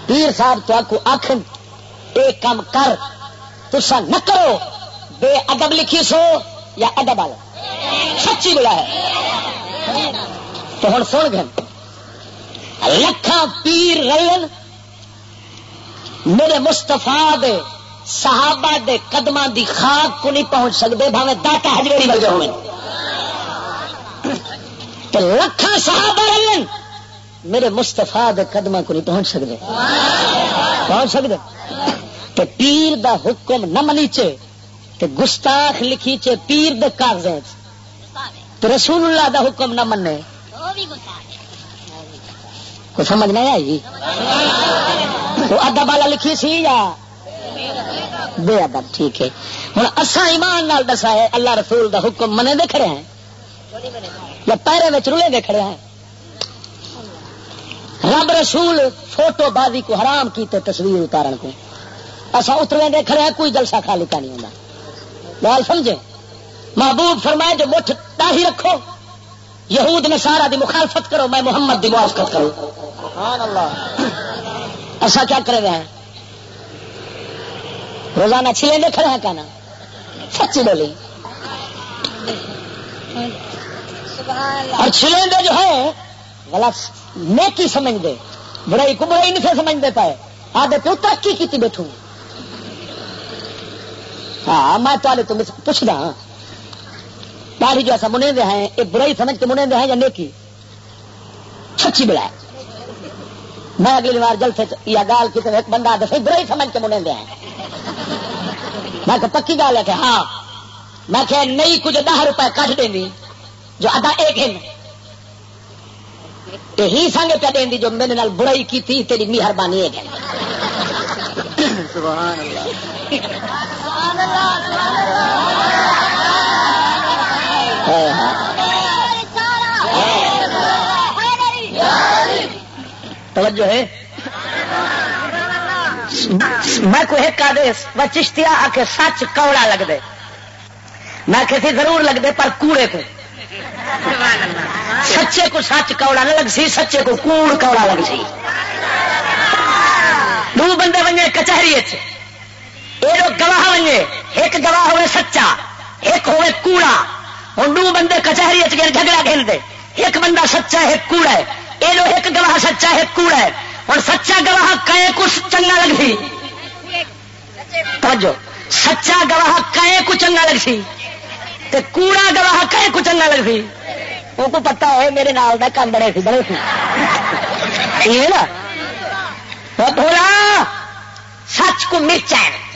پیر صاحب تو آکو آخ ایک کام کر تسا نہ کرو۔ بے ادب لکھی سو یا ادب والا سچی بلا ہے۔ تو ہوں سن گئے۔ لکھا پیر رلن میرے مستفا دے صحابہ دے قدم دی خاک کو نہیں پہنچ سکتے بھاوے داتا ہجویری بل ہوئے۔ لکھا صحابہ رلن میرے مستفا دے قدم کو نہیں پہنچ سکتے پہنچ سکتے تو پیر دا حکم نہ منیچے، تے گستاخ لکھی چے پیر دے کاغذ۔ رسول اللہ دا حکم نہ منے۔ کو سمجھ نہیں آئی جی؟ تو ادب والا لکھی سی یا؟ بے ادب، ٹھیک ہے۔ ہوں اصا ایمان نال دسا ہے، اللہ رسول دا حکم منے دے کھڑے ہیں؟ یا پیرے میں رولے دے کھڑے ہیں؟ رب رسول فوٹو بازی کو حرام کیتے تصویر اتارن کو۔ اصا اترے دے کھڑے ہیں، کوئی جلسہ خالی کا نہیں ہوتا گال سمجھے؟ محبوب فرمائے، جو مٹھ داہی رکھو۔ یہود نے سارا دی مخالفت کرو میں محمد دی موافقت کروں۔ ایسا کیا کرے رہے ہیں؟ روزانہ چھلے دے کھڑے ہیں کہنا۔ سچی بولی۔ اور چھلے دے جو ہے غلط نیکی سمجھ دے برائی کو برائی نہیں سے سمجھ دے پائے۔ آدھے پیو ترقی کی بیٹھوں۔ ہاں میں تو پوچھنا۔ ہاں داڑھی جو ایسا منہ دے ہیں یہ برائی سمجھ کے منہ دے ہیں یا نیکی؟ سچی بلا میں اگلی بار جل سے یا گال کی ایک بندہ دس برائی سمجھ کے منہ دے ہیں۔ میں کہ پکی گال ہے کہ ہاں میں کہ نہیں کچھ دہ روپے کٹ دیں جو ادا ایک ہے یہی سنگ پہ دیں جو میرے نال برائی کی تھی تیری مہربانی ہے سبحان اللہ۔ سبحان اللہ سبحان اللہ۔ توجہ ہے۔ میں کوئی وہ چشتیا آ کے سچ کوڑا لگ دے میں کسی ضرور لگ دے پر کوڑے کو۔ سچے کو سچ کوڑا نہ لگ سی، سچے کو کوڑ کوڑا لگ سی۔ دو بندے بنے کچہری یہ گواہ بنے ایک گواہ ہوئے سچا، ایک ہوئے کوڑا۔ ہوں دو بندے کچہری گئے جھگڑا کھیل دے ایک بندہ سچا ہے کوڑا ہے۔ یہ لو ایک گواہ سچا ہے کوڑا ہے۔ اور سچا گواہ کئے کچھ چنگا لگ سی توجہ۔ سچا گواہ کئے کو چنگا لگ سی تے کوڑا گواہ کئے کو چنگا لگ سی وہ کو پتا ہے، میرے نال دا کام بڑے سی بڑے سی۔ نا۔ ہاں، بولا۔ سچ کو مرچا ہے۔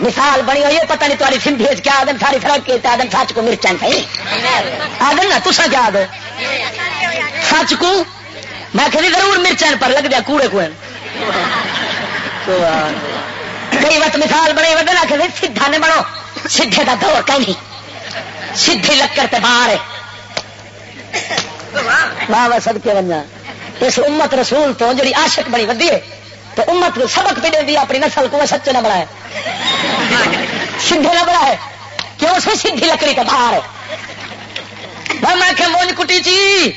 مثال بنی ہوئی ہے پتہ نہیں تاری سندھی کیا آدم ساری فرق کی آدم سچ کو مرچن صحیح آدم نا تسا کیا دو سچ کو؟ میں کہ ضرور مرچن پر لگ دیا کوڑے کوڑے۔ کئی وقت مثال بنے ودے نہ کہ سیدھا نے بڑو سیدھے کا دور کہیں۔ سیدھی لکڑ تے باہر واہ سد کے بننا اس امت رسول تو جڑی عاشق بڑی ودی ہے۔ تو امت سبق پہ دے اپنی نسل کو سچے نہ بڑھائے سیدھے نہ بڑھائے کیوں؟ سے سیدھی لکڑی کا باہر ہے۔ میں کہ مونج کٹی چی،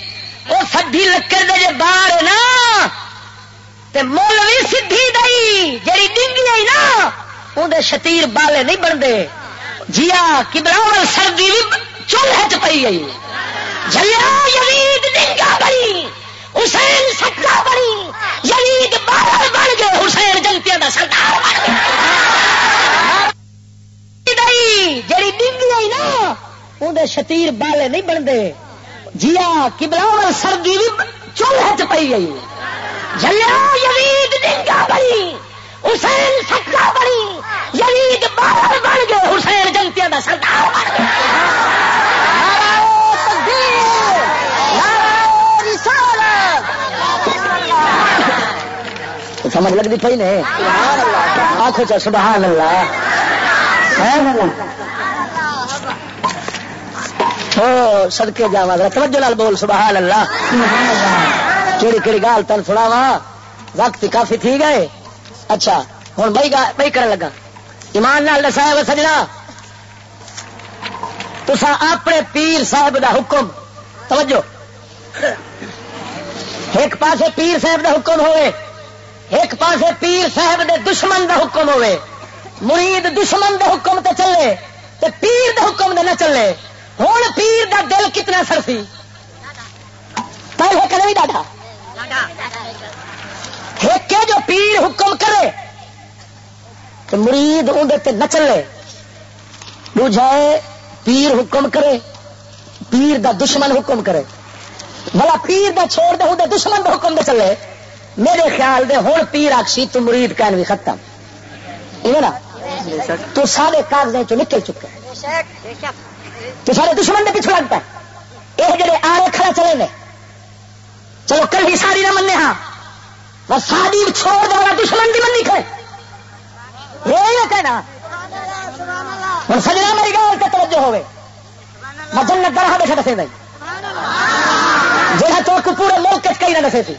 وہ سدھی لکڑ دے جے باہر ہے نا۔ تے مول بھی سدھی دئی جی ڈنگی آئی نا اندر شتیر بالے نہیں بنتے۔ جیا کبلا سردی بھی چولہے چ پی گئی۔ جلیا یزید ڈنگا بڑی حسین سکا بڑی یزید بارہ بن گئے۔ حسین جنتیا کا سردار بن گیا جی ڈنگی آئی نا اندر شتیر بالے نہیں بنتے۔ جیا کبلا سردی بھی چولہے چ پی گئی۔ جلیا یزید ڈنگا بڑی حسین سکا بڑی یزید بارہ بن گئے۔ حسین جنتیا کا سردار بن گیا سمجھ لگتی پی نے؟ آخو چا سبحان اللہ۔ سدکے جا توجہ لال بول، سبحان اللہ۔ کہڑی کہڑی گال تن سنا وا وقت کافی تھی گئے۔ اچھا ہوں بئی بئی کر لگا۔ ایمان لال صاحب سجنا۔ تسا اپنے پیر صاحب دا حکم۔ توجہ۔ ایک پاسے پیر صاحب دا حکم ہوئے۔ ایک پاسے پیر صاحب دے دشمن دا حکم ہوئے، مرید دشمن دے حکم تے چلے تے پیر دے حکم دے نہ چلے۔ ہوں پیر دا دل کتنا سرفی پہلے کدے بھی ڈاڈا؟ ایک جو پیر حکم کرے تو مرید اندر نہ چلے۔ بجائے پیر حکم کرے، پیر دا دشمن حکم کرے۔ بلا پیر دا چھوڑ دے ہوں دشمن دا حکم دے چلے۔ میرے خیال دے ہوں پیر آخسی تو مرید کہن بھی ختم۔ نا؟ تو سارے کاغذ چ نکل چکے تو سارے دشمن کے پیچھے لگتا ہے یہ جڑے آرے کھڑا چلے نے، چلو کل ہی ساری نہ مننے ہاں۔ بس ساری چھوڑ دے والا دشمن کی منی کھڑے۔ یہ کہنا۔ ہوں سجنا میری گال سے توجہ ہوئے میں جنت درہ ہمیشہ دسے دیں جہاں چوک پورے ملک کئی نہ دسے تھی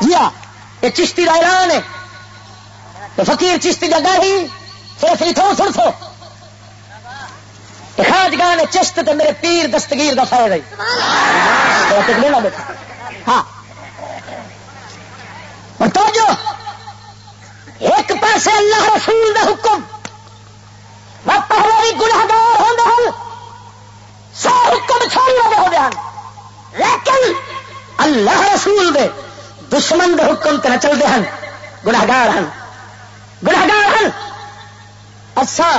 جی ہاں یہ چشتی کا اعلان ہے۔ تو فقیر چشتی جگہ ہی صرف اتوں سن سو۔ خاج گاہ چشت تے میرے پیر دستگیر کا فائد ہے۔ ہاں۔ اور تو جو ایک پاسے اللہ رسول دا حکم۔ وہ پہلے بھی گناگار ہوں۔ سو حکم چھوڑ لگے ہوتے لیکن اللہ رسول دے دشمن دے حکم تے چلتے ہیں گناگار ہیں گناگار ہیں اچھا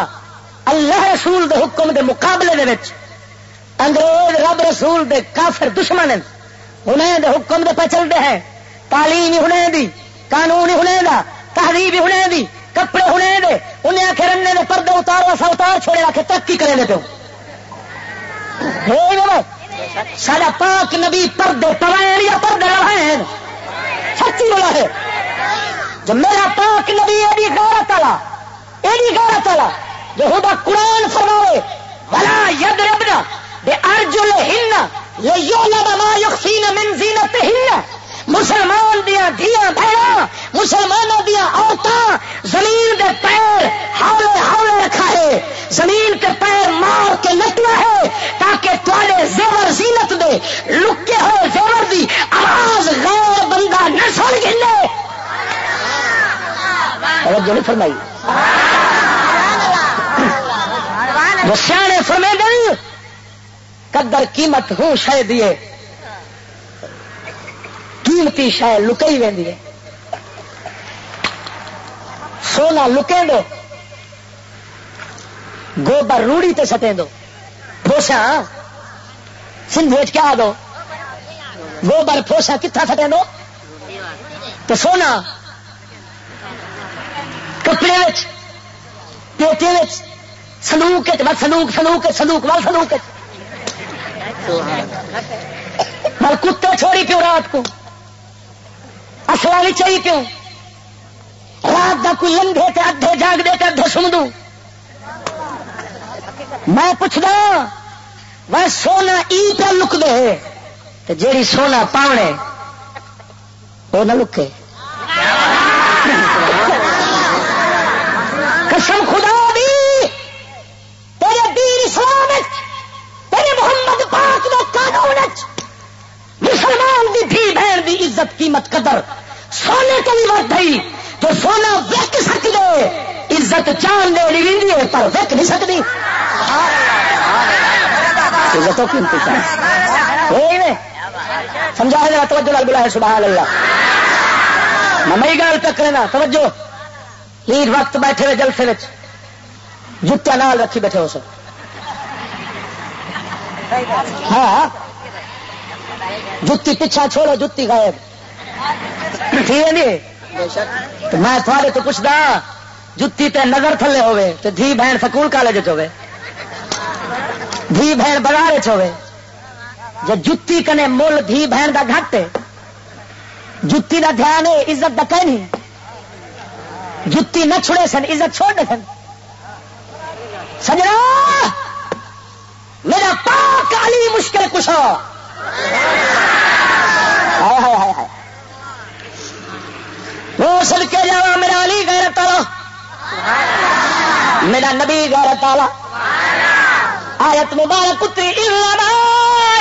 اللہ رسول دے حکم دے مقابلے دے وچ انگریز رب رسول دے کافر دشمن انہیں دے حکم دے پہ چلتے ہیں۔ تعلیم ہی ہونے دی، قانون ہی ہونے دا، تہذیب ہی ہونے دی، کپڑے ہونے دے۔ انہیں آخر رنے دے پردے اتار وسا اتار چھوڑے آ کے ترقی کرے پو سارا پاک نبی پردے پوائن یا پردے لوائن سچی بولا ہے۔ جو میرا پاک نبی ایڈی غیرت والا، ایڈی غیرت والا۔ جو خدا قرآن فرماوے بلا ید ربنا بے ارجل ہن لیو لما یخفین من زینت ہن مسلمان دیا دیا بہنا مسلمانوں دیا عورتیں زمین دے پیر ہاؤلے ہاؤلے رکھا ہے۔ زمین کے پیر مار کے لٹنا ہے تاکہ تھوڑے زیور زینت دے، لکے ہوئے زیور دی آواز غیر بندہ نہ سن گلے نہیں فرمائی۔ سیانے فرمے دن قدر قیمت ہوں شاید دیے قیمتی شہ لکئی وی ہے سونا لکے دو گوبر روڑی تے سٹیں دو پوسا سندھ کیا دو گوبر پوسا کتنا سٹیں دو تو سونا کپڑے پیٹے سندوک سندوک سندوک سندوک وال سندوک کتے چھوڑی کیوں رات کو اصلا بھی چاہیے کیوں؟ رات کا کوئی لنگے تے ادھے جاگ دے ادھے سن دوں۔ میں پوچھنا وہ سونا ای پہ لک دے جیڑی سونا پاؤنے وہ نہ لکے قسم مسلمان دی تھی بہن دی عزت قیمت قدر سونے تو بھی وقت گئی تو سونا وک سکتے عزت چان دے لی ہے پر وک نہیں سکتی سمجھا ہے توجہ لال بلا ہے سبحان اللہ۔ میں گال تک لینا توجہ۔ عید وقت بیٹھے ہوئے جلسے جتیا نال رکھی بیٹھے ہو سب ہاں۔ جتی پیچھا چھوڑو، جتی غائب۔ جی؟ میں تھوڑے تو پوچھتا جتی تے نظر تھلے ہوے تے دھی بہن سکول کالج ہوے دھی بہن بازار ہوے جو جتی کنے مل، دھی بہن دا گھٹ جتی دا دھیان ہے، عزت دا کہ نہیں جتی نہ چھڑے سن، عزت چھوڑ دے سن۔ سجنا! میرا پاک علی مشکل کشا۔ وہ سل کے جا میرا علی غیرت والا۔ میرا نبی غیرت والا۔ آیت مبارک اتری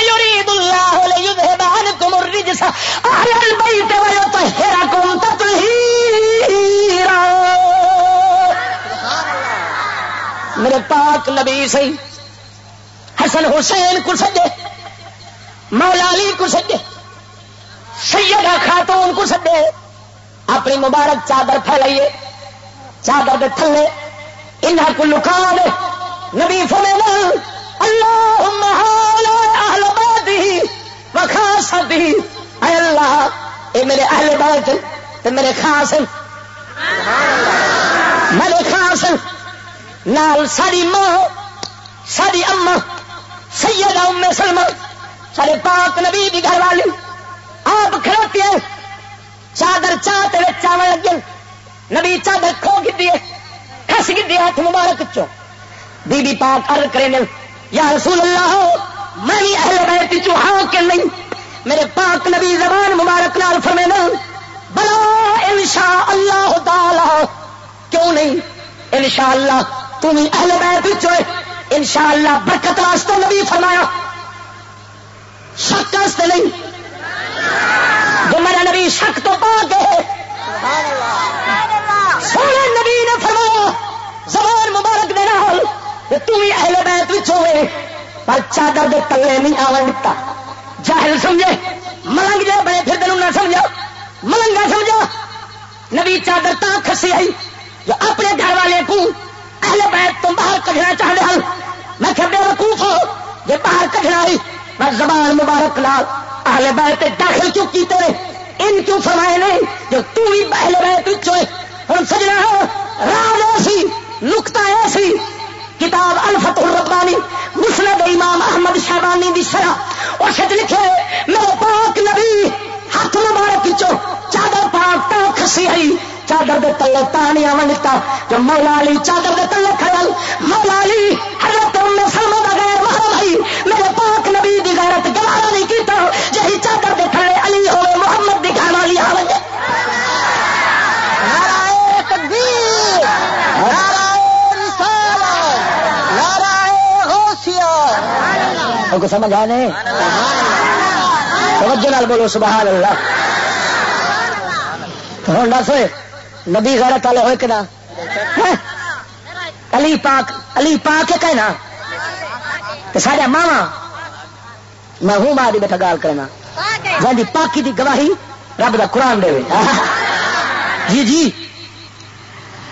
يريد الله ليذهب عنكم الرجس أهل البيت ويطهركم تطهيرا۔ میرے پاک نبی سی حسن حسین کو سجے مولا علی کو سجے سیدہ خاتون کو سجے اپنی مبارک چادر پھیلائیے، چادر کے تھلے انہیں کو لکھا دے نبی فلے اللہ خاص اے اللہ، اے میرے اہل بیت، تے میرے خاص میرے خاص، نال ساری ماں، ساری اما سیدہ ام سلمہ سارے پاک نبی دی گھر والی آپ کھڑوتی ہیں چادر چاہتے چاول لگے نبی چادر کھو گی کس گی ہاتھ مبارک چو بی بی پاک ارد کرے یا رسول اللہ، میں بھی اہل بیت چو ہاں کہ نہیں؟ میرے پاک نبی زبان مبارک نال فرمے بلا انشاء اللہ تعالی، کیوں نہیں؟ انشاء اللہ تم اہل بیت چو ان شاء اللہ برکت واسطے نبی فرمایا۔ شک واسطے نہیں۔ جو میرا نبی شک تو پا گئے سونے نبی نے فرمایا، زبان مبارک دے نال تم ہی اہل بیت ہوئے، پر چادر دے تلے نہیں آن دتا۔ جاہل سمجھے، ملنگ جائے بڑے پھر دن نہ سمجھا۔ ملنگا سمجھا۔ نبی چادر تا کسی آئی، جو اپنے گھر والے کو اہل بیت تو باہر کھڑنا چاہتے ہیں میں کہ بے وقوف ہو جی باہر کھڑنا آئی میں زبان مبارک لال اہل بیت داخل کیوں کیتے ان کیوں فرمائے نہیں جو تو ہی اہل بیت چوئے ہوں سجنا راز ایسی نکتا ایسی۔ کتاب الفت الربانی، مسند امام احمد شہبانی دی شرح۔ اس لکھے میرے پاک نبی، ہاتھ مبارک چو چادر پاک تا کھسی آئی چادر دے تلے تانی آن دتا جو مولا علی چادر دے تلے کھڑل مولا علی حضرت ام سلمہ دا غیر محرم بھائی میرے پاک نبی دی غیرت گوارا نہیں کیتا، جہی چادر دے کھڑے علی ہوئے، محمد دی گھر والی آ کو سمجھ آنے توجہ نال بولو، سبحان اللہ۔ ہوں، دس۔ نبی غیرت والے ہوئے کہ نا؟ ہاں۔ علی پاک علی پاک ہے کہنا تو سارا ماوا میں ہوں ماں کی بیٹا گال کرنا۔ جی پاکی دی گواہی رب دا قرآن دے [LAUGHS] جی جی۔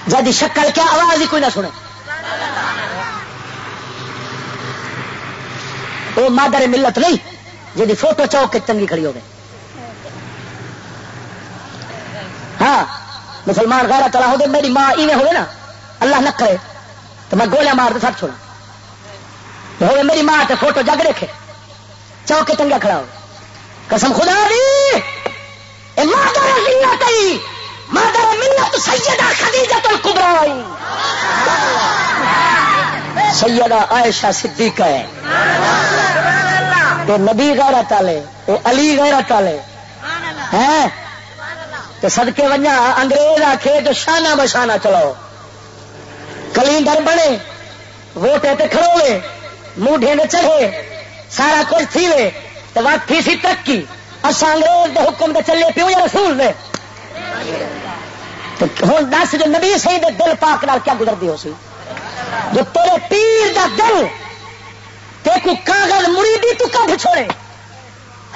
جی شکل کیا آواز ہی کوئی نہ سنے۔ وہ مادر ملت نہیں جی فوٹو چوک کے چنگی کھڑی ہو ہوگی ہاں۔ مسلمان غیرت تلا ہو میری ماں ایویں ہوئے نا اللہ نہ کرے تو میں گولیاں مار دے سٹ چھوڑا ہوئے میری ماں تے فوٹو جگ رکھے چوکے ٹنگا کھڑا ہو قسم خدا دی مادر ملت سیدہ خدیجہ الکبرا سیدہ عائشہ صدیقہ ہے۔ وہ نبی غیرت والے وہ علی غیرت والے۔ ہیں؟ تو سدکے ونجا انگریز آخے جو شانہ بشانہ چلاؤ۔ کلینڈر بنے، ووٹے تے کھڑوے موڈے نے چڑھے، سارا کچھ تھی وے تو وقت تھی سی ترقی۔ اصا انگریز دے حکم دے چلے پیو یا رسول دے؟ ہوں دس جو نبی سی دے دل پاک نال کیا گزرتی ہو سی؟ جو تیرے پیر دا دل، تے کو کاغذ مریدی تو کب چھوڑے؟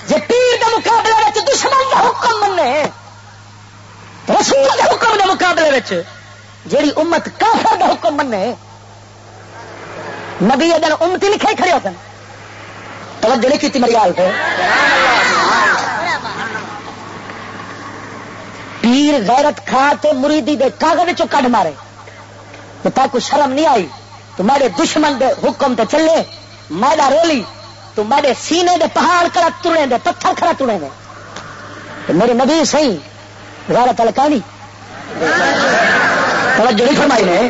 جی پیر دا مقابلے دشمن دا حکم منے۔ رسول کے حکم کے مقابلے وچ جیڑی امت کافر کا حکم منے نبی دن امتی لکھے کھڑے ہوتے توجہ نہیں کی میری گال کو۔ پیر غیرت کھا تے مریدی دے کاغذ چو کڈ مارے۔ تو تاکو شرم نہیں آئی، تو میرے دشمن دے حکم تے چلے میرا رولی تو میرے سینے دے پہاڑ کرا ترنے دے، پتھر کھڑا ترنے دے۔ میرے نبی صحیح غیرت والا کہانی توجہ نہیں فرمائی نے۔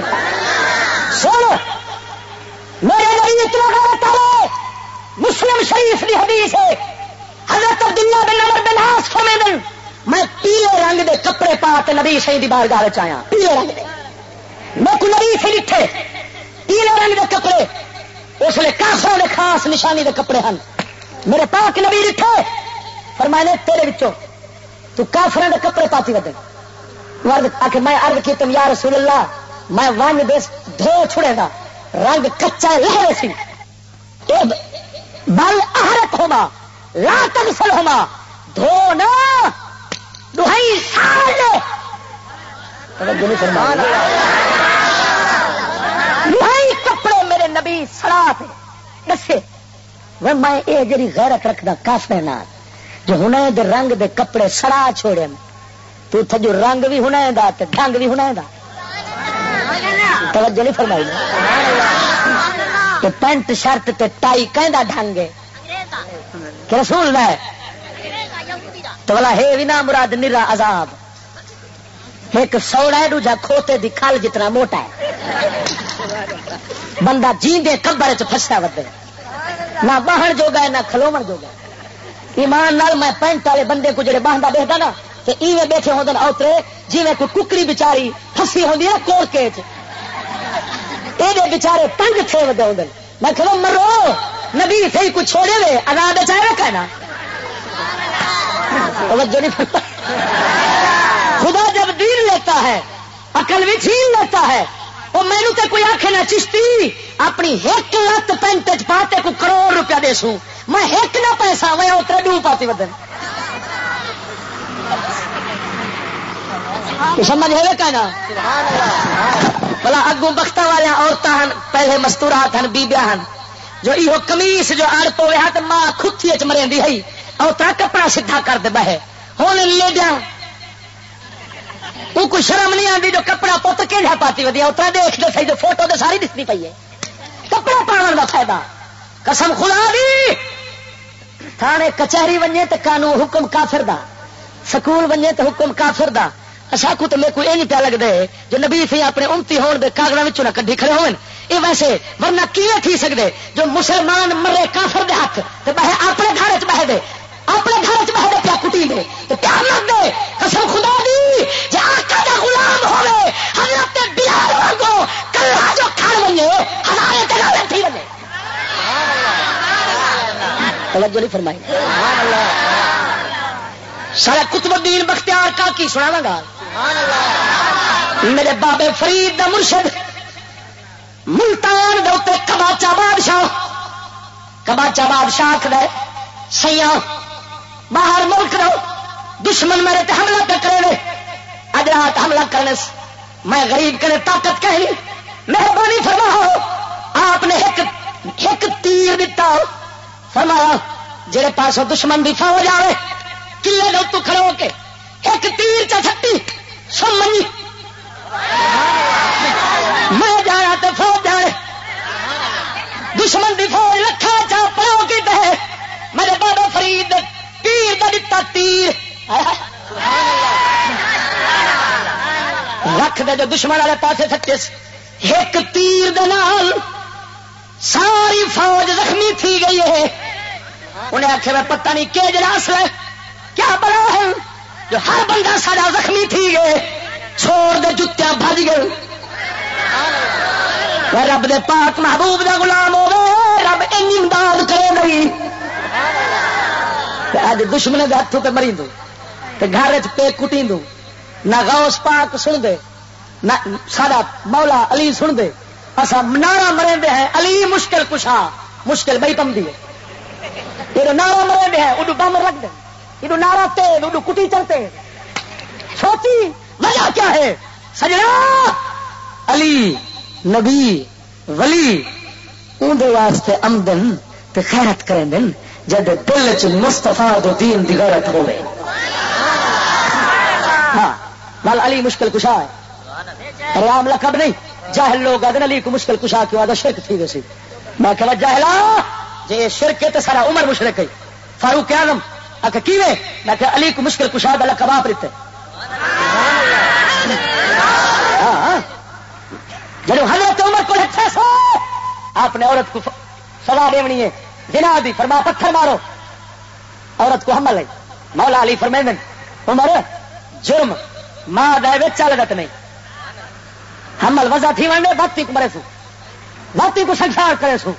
سن۔ میرے نبی اتنا غیرت والے مسلم شریف کی حدیث ہے۔ حضرت عبداللہ بن عمر بن عاص فرمیدن میں پیلے رنگ دے کپڑے پا کے نبی شہید دی بارگاہ وچ آیا۔ پیلے رنگ دے۔ میں کو نبی سے لٹھے پیلے رنگ دے کپڑے۔ اس لیے کافروں دے خاص نشانی دے کپڑے ہیں میرے پاک نبی لٹھے فرمائے تیرے بچوں تو کافر کپڑے پاتی ودے۔ ورد آ کے میں ارد کی تم یا رسول اللہ، میں ونگ دے دھو چھڑے گا رنگ کچا لہرے سی۔ بل اہرت ہوما، لا تغسل ہوما۔ دھو نا، دہائی سال دہائی کپڑے میرے نبی سڑا دسے میں یہ جی غیرت رکھدا، کافر نہ جو ہنے دے رنگ دے کپڑے سڑا چھوڑے تو تھجو رنگ بھی ہنے دا تے ڈھنگ بھی ہنے دا۔ توجہ نہیں فرمائی کہ پینٹ شرٹ تے ٹائی کہندا ڈھنگ ہے۔ کہ رسول ہے۔ تو بلا ہے بھی نہ مراد نرا عذاب۔ ایک سوڑا ہے دوجا کھوتے دی کھال جتنا موٹا ہے۔ بندہ جیندے کبر چ پھسا ودے۔ نہ باہن جو گئے نہ کھلومن جو گئے ایمان نال میں پینٹ والے بندے کو جڑے باہندا دیکھدا نا، تے ایویں بیٹھے ہوندن اوترے جویں کوئی ککڑی بیچاری پھسی ہوندی ہے کوڑ کے چ اے دے بیچارے پنج تھے ودے ہوندن میں کہو مرو، نبی صحیح کچھ چھوڑے وے عذاب بچائے رکھا نا۔ توجہ نہیں خدا جب دین لیتا ہے، عقل بھی چھین لیتا ہے وہ مینو تے کوئی آخ نہ چشتی اپنی ایک لت پینٹ پاتے کو کروڑ روپیہ دے سوں میں ایک نہ پیسہ میں اترے ڈو پاتی بدن سمجھ ہے کہنا بلا اگوں بخت والے عورتیں ہیں پہلے مستورات ہیں بیبیا ہیں جو یہ کمیس جو اڑ پوے تو ماں کھتی چ ہے اوترا کپڑا سیدھا کر دے بہے۔ ہوں لے دیا وہ کوئی شرم نہیں آتی جو کپڑا پت کے پاتی ودیا اتنا دیکھ دے سی جو فوٹو تو ساری دستی پی ہے۔ کپڑا پاؤن کا فائدہ۔ قسم خدا دی! تھانے کچہری ونجے تو قانون حکم کافر دا۔ سکول ونجے تو حکم کافر دا۔ اچھا تو میرے کو یہ نہیں پیا لگتا ہے جو نبی سی اپنے امتی ہون دے کاغذوں نہ کڈی کھڑے ہوئے یہ ویسے ورنہ کی تھی سکتے جو مسلمان مرے کافر دے ہاتھ تو بہ اپنے گھر چ بہ دے۔ اپنے گھر چ بہ دے پیا کٹی دے۔ تو پیا لگ دے۔ قسم خدا دی! جی غلام حضرت بلال کلا جو کھڑ تے توجہ نہیں فرمائی۔ سارا کتب الدین بختیار کا کی سنا گا؟ میرے بابے فرید دا مرشد، ملتان دے کباچا بادشاہ۔ کباچا بادشاہ دے سیاں باہر ملک رہو دشمن میرے تے حملہ پہ کرے اج رات حملہ کرنے میں غریب کرے طاقت کہی مہربانی فرماؤ. آپ نے ایک ایک تیر دتا. فرمایا جہے پاسوں دشمن دی فوج آئے کلے دے تو کھڑو کے ایک تیر چا چھٹی سمنی میں جانا تو فوج جانے. دشمن دی فوج لکھا چا پڑو کی تے میرے بابا فرید تیر دا دتا تیر. رکھ دے جو دشمن والے پاسے سچے ایک تیر دے نال ساری فوج زخمی تھی گئی ہے۔ انہیں آخر میں پتہ نہیں کہ جراس ہے، کیا بڑا ہے۔ جو ہر بندہ سارا زخمی تھی گئے، چھوڑ دے جتیا بج گئے۔ رب دے پاک محبوب دا غلام ہو رب این امداد کرے نہیں اج دشمن کے ہاتھوں تے مری دو تے گھر چ پے کٹی دو نہ غوث پاک سن دے، نہ سارا مولا علی سن دے۔ اصا نارا مرے دے ہیں، علی مشکل کشا، مشکل بئی پم دی یہ نارا مرے دے ہیں، اڈو بم رکھ دے۔ یہ نارا تیل اڈو کٹی چلتے سوچی، وجہ کیا ہے؟ سجنا، علی، نبی، ولی اندر واسطے آمدن تے خیرت کریں دن جب دل چ مستفا دو دین دی غیرت ہوے ہاں۔ مال علی مشکل کشا ہے۔ رام لقب نہیں۔ جاہل لوگ آدھے علی کو مشکل کشا کیوں آدھا شرک تھی ویسی میں کہ جاہلا جی شرک ہے تو سارا عمر مشرک ہے۔ فاروق اعظم۔ آخر کی میں کہ علی کو مشکل کشا دا لقب آپ رہتے۔ ہاں۔ جب حضرت عمر کو اچھا سو، آپ نے عورت کو سزا دینی ہے۔ جنا دی، فرما پتھر مارو۔ عورت کو حمل ہے۔ مولا علی فرمائن عمر، جرم۔ ماں دے چل نہیں۔ حمل وزا تھی ونڈے بھاتی کو مرے سو۔ بھاتی کو سنسار کرے سو۔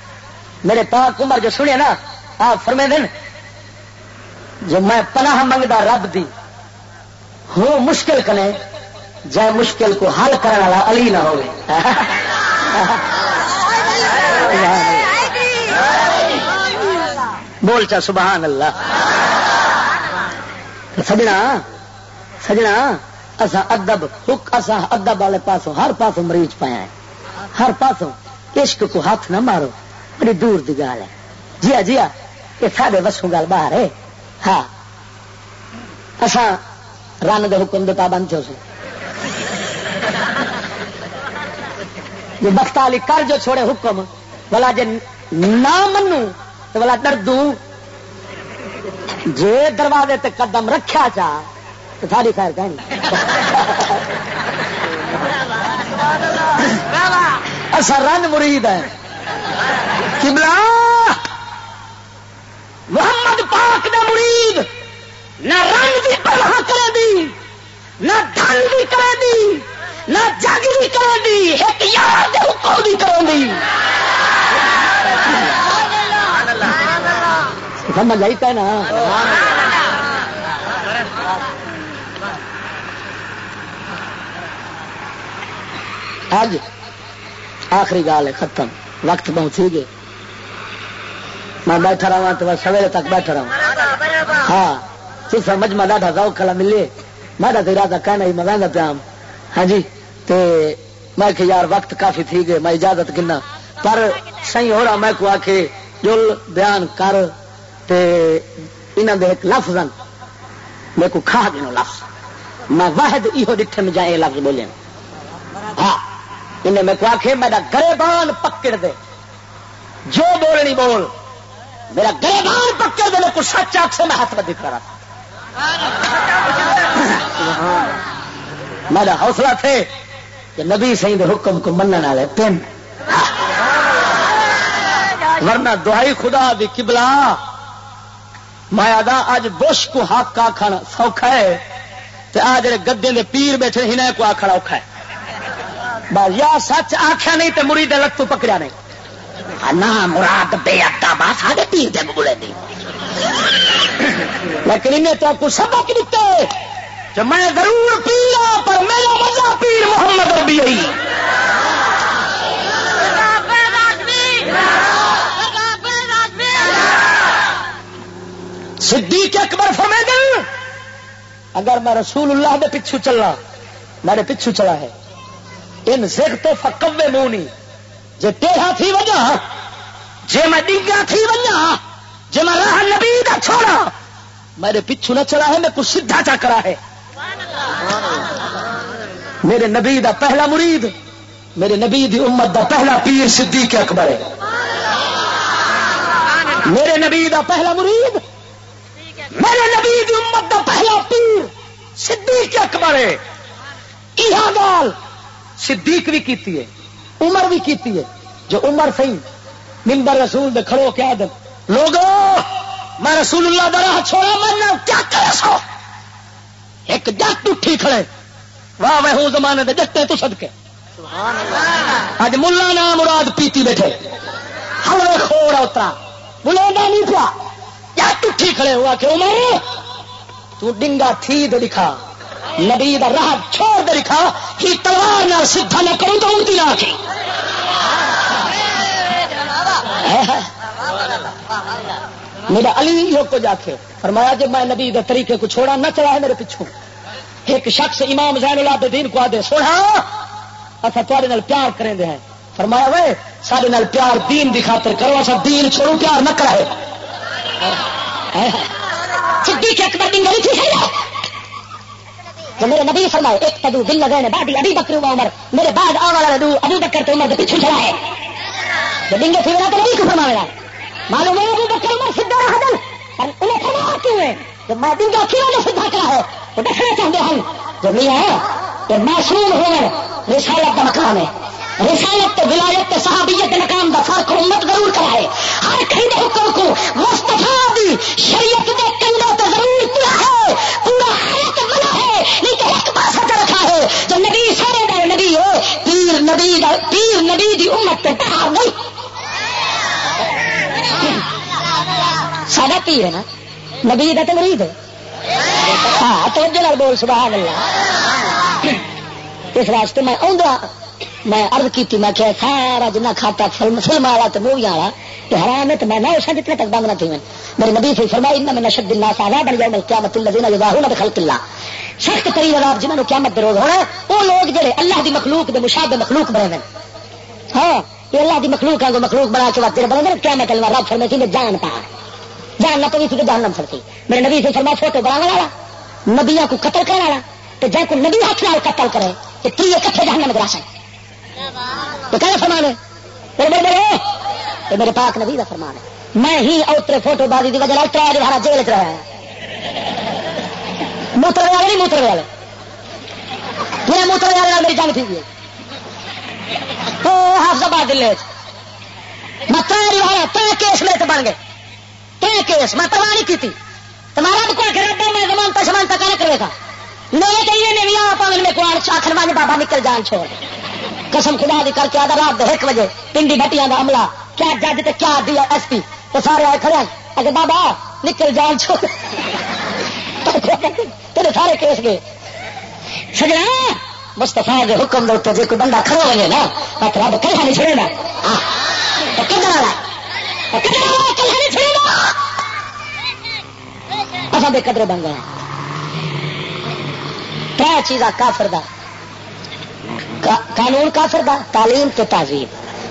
میرے پاک عمر جو سنیا نا، آپ فرمائن جو میں پناہ منگتا رب دی، ہوں مشکل کنے جائے مشکل کو حل کرنے والا علی نہ ہوئے۔ بول چا سبحان اللہ۔ سجنا سجنا۔ اصا ادب اصا ادب والے پاسوں، ہر پاسوں مریض پایا ہے۔ ہر پاسوں عشق کو ہاتھ نہ مارو، بڑی دور دی گال ہے۔ جیا جیا یہ سارے وسوں گل باہر ہے۔ ہاں۔ اصا رن دے حکم دے پابند چو سو جو بخت علی کر جو چھوڑے حکم بلا جی نہ منو تو بلا ڈر دوں۔ جی دروازے تے قدم رکھا چا تو ساری خیر کہیں اصا رن مرید ہے کملا محمد پاک دا مرید۔ نہ رنگ بھی پرواہ کرے دی، نہ دھن بھی کرے دی، نہ جگ بھی کرے دی، ایک یار دے حکم بھی کرے دی۔ سمجھ آئی نا اج آخری گال ہے، ختم۔ وقت پہنچی گئے میں بیٹھا رہا تو سویرے تک بیٹھا رہا ہاں تو سمجھ میں ڈاٹا ذوق کلا ملے۔ میں تو ارادہ کہنا ہی، میں پیا ہاں۔, ہاں۔ جی تے میں کہ یار، وقت کافی تھی گئے میں اجازت گنا پر صحیح ہو رہا، میں کو آ کے جل بیان کر۔ تے انہوں دے ایک لفظ میں کو کھا دینو لفظ۔ میں واحد یہ ڈٹھے میں جائے لفظ بولے۔ ہاں۔ انہیں میں کو آخے میرا گرے پکڑ دے۔ جو بولنی بول، میرا گرے پکڑ دے میں کو سچ آخ سے میں ہاتھ میں دکھ رہا تھا۔ میرا حوصلہ تھے کہ نبی سی دے حکم کو منع والے تین ورنہ دہائی خدا دی کبلا مایا دا اج بش کو حق آخر سوکھا ہے۔ آ جڑے گدے دے پیر بیٹھے ہی کو آخر اوکھا ہے۔ بس یا سچ آخیا نہیں تو مڑی دلت تو پکڑا نہیں۔ نہ مراد بے ادا با سارے پیر دے بولے نہیں لیکن انہیں تو کچھ سبق دیتے۔ کہ میں ضرور پیرا ہاں، پر میرا مزہ پیر محمد ربی آئی صدیق اکبر فرمے دل اگر میں رسول اللہ دے پچھو چلنا میرے پچھو چلا ہے۔ ان سکھ تو فکوے مونی جی ٹیڑھا تھی وجہ جی میں ڈنگا تھی وجہ جی میں راہ نبی کا چھوڑا، میرے پچھو نہ چلا ہے، میں کچھ سیدھا چا کرا ہے۔ میرے نبی دا پہلا مرید، میرے نبی دی امت دا پہلا پیر صدیق اکبر ہے۔ میرے نبی دا پہلا مرید، میرے نبی دی امت دا پہلا پیر صدیق اکبر ہے۔ یہ گال صدیق بھی کیتی ہے، عمر بھی کیتی ہے۔ جو عمر سی ممبر رسول دے کھڑو کیا دن لوگ میں رسول اللہ درا چھوڑا، میں کیا کرے سو؟ ایک جٹ اٹھی کھڑے۔ واہ وہ زمانے دے جٹے تو سد کے اج ملا نام مراد پیتی بیٹھے۔ ہمیں کھوڑ اترا۔ بولے نہیں پیا۔ جٹ اٹھی کھڑے ہوا کہ عمر، تو ڈنگا تھی دے دکھا نبی دا راہ چھوڑ دے لکھا ہی تلوار نہ سیدھا نہ کروں تو اونتی نہ آخی میرا علی لوگ کو جا کے فرمایا جب میں نبی دے طریقے کو چھوڑا، نہ چلا ہے میرے پیچھوں۔ ایک شخص امام زین اللہ دین کو آدھے، سوڑا اچھا تھوڑے نال پیار کریں دے ہیں۔ فرمایا، وے سارے نال پیار دین دی خاطر کرو اچھا دین چھوڑو پیار نہ کرے صدیق اکبر دن گلی تھی تو میرے نبی فرمائے ایک تدو دل لگے بعد ابھی بکری ہوا عمر، میرے بعد آنے والا دو ابھی بکر تو عمر کے پیچھے چلا ہے۔ جو ڈنگے تھی تو نبی کو فرما میرا معلوم ہے ابھی بکر عمر سدھا رہا دل انہیں فرما کیوں ہے؟ جو میں ڈنگا کیوں نے سدھا کرا ہے؟ وہ دکھنا چاہتے ہیں جو نہیں ہے کہ معصوم ہو رسالت کا مقام ہے۔ رسالت تو ولایت تو صحابیت مقام کا فرق امت ضرور کرائے۔ ہر کہیں حکم کو مستفا دی شریعت کے کنڈوں تو ضرور کیا ہے۔ پیر نبی دا پیر نبی دی امت پہ پہاڑ نہیں سارا پیر ہے نا؟ نبی کا تو مرید ہے۔ ہاں توجہ بول، سبحان اللہ۔ اس واسطے میں آؤں میں ارد کی میں کیا سارا جنا کھاتا فلم فلم والا تو مووی والا تو حرام ہے تو میں نہ اسے جتنے تک بند نہ تھی میں میرے نبی سے فرمائی ان میں نشد اللہ سارا بن جائے قیامت الذین یذاہون بخلق اللہ. سخت ترین عذاب جنہوں نے قیامت دے روز ہونا وہ لوگ جڑے اللہ دی مخلوق دے مشابہ مخلوق بنے ہاں یہ اللہ دی مخلوق ہے مخلوق بنا کے وقت بنے قیامت اللہ رب فرمائے تھی جان پا۔ جان نہ پوی تھی جہنم سڑتی۔ میرے نبی سے فرمایا چھوٹے بنانے والا نبیوں کو قتل کرنے والا تو جا کو نبی ہاتھ نال قتل کرے تو تیے کٹھے جہنم گرا سکتے تو کیا فرمان ہے بولو میرے پاک نبی کا فرمان ہے۔ میں ہی اوترے فوٹو بازی کی وجہ اترا جو ہمارا جیل چ رہا ہاں۔ ہے موتر والے نہیں موتر والے۔ میرے موتر والے میری جنگ تھی حافظ آباد دل میں تر والا تر کیس میرے بن گئے۔ تر کیس میں پرواہ نہیں کی تمہارا تو کوئی خراب میں زمانتا سمانتا کیا کرے گا میرے کہیں نے بھی آپ میرے کو آخر بابا نکل جان چھوڑ۔ قسم خدا دی کر کے آدھا رات ایک بجے پنڈی بٹیاں کا عملہ، کیا جج تے کیا ڈی ایس پی؟ تو سارے آئے کھڑے اگر بابا، نکل جان چھوڑ تیرے سارے کیس گئے۔ سجنا مستفا کے حکم دے جی کوئی بندہ کھڑا ہوئے نا رب کلا نہیں چھڑے گا اصل بے قدرے بن گئے۔ تر چیزاں کافر دا۔ قانون کافر دا، تعلیم تو تعظیم۔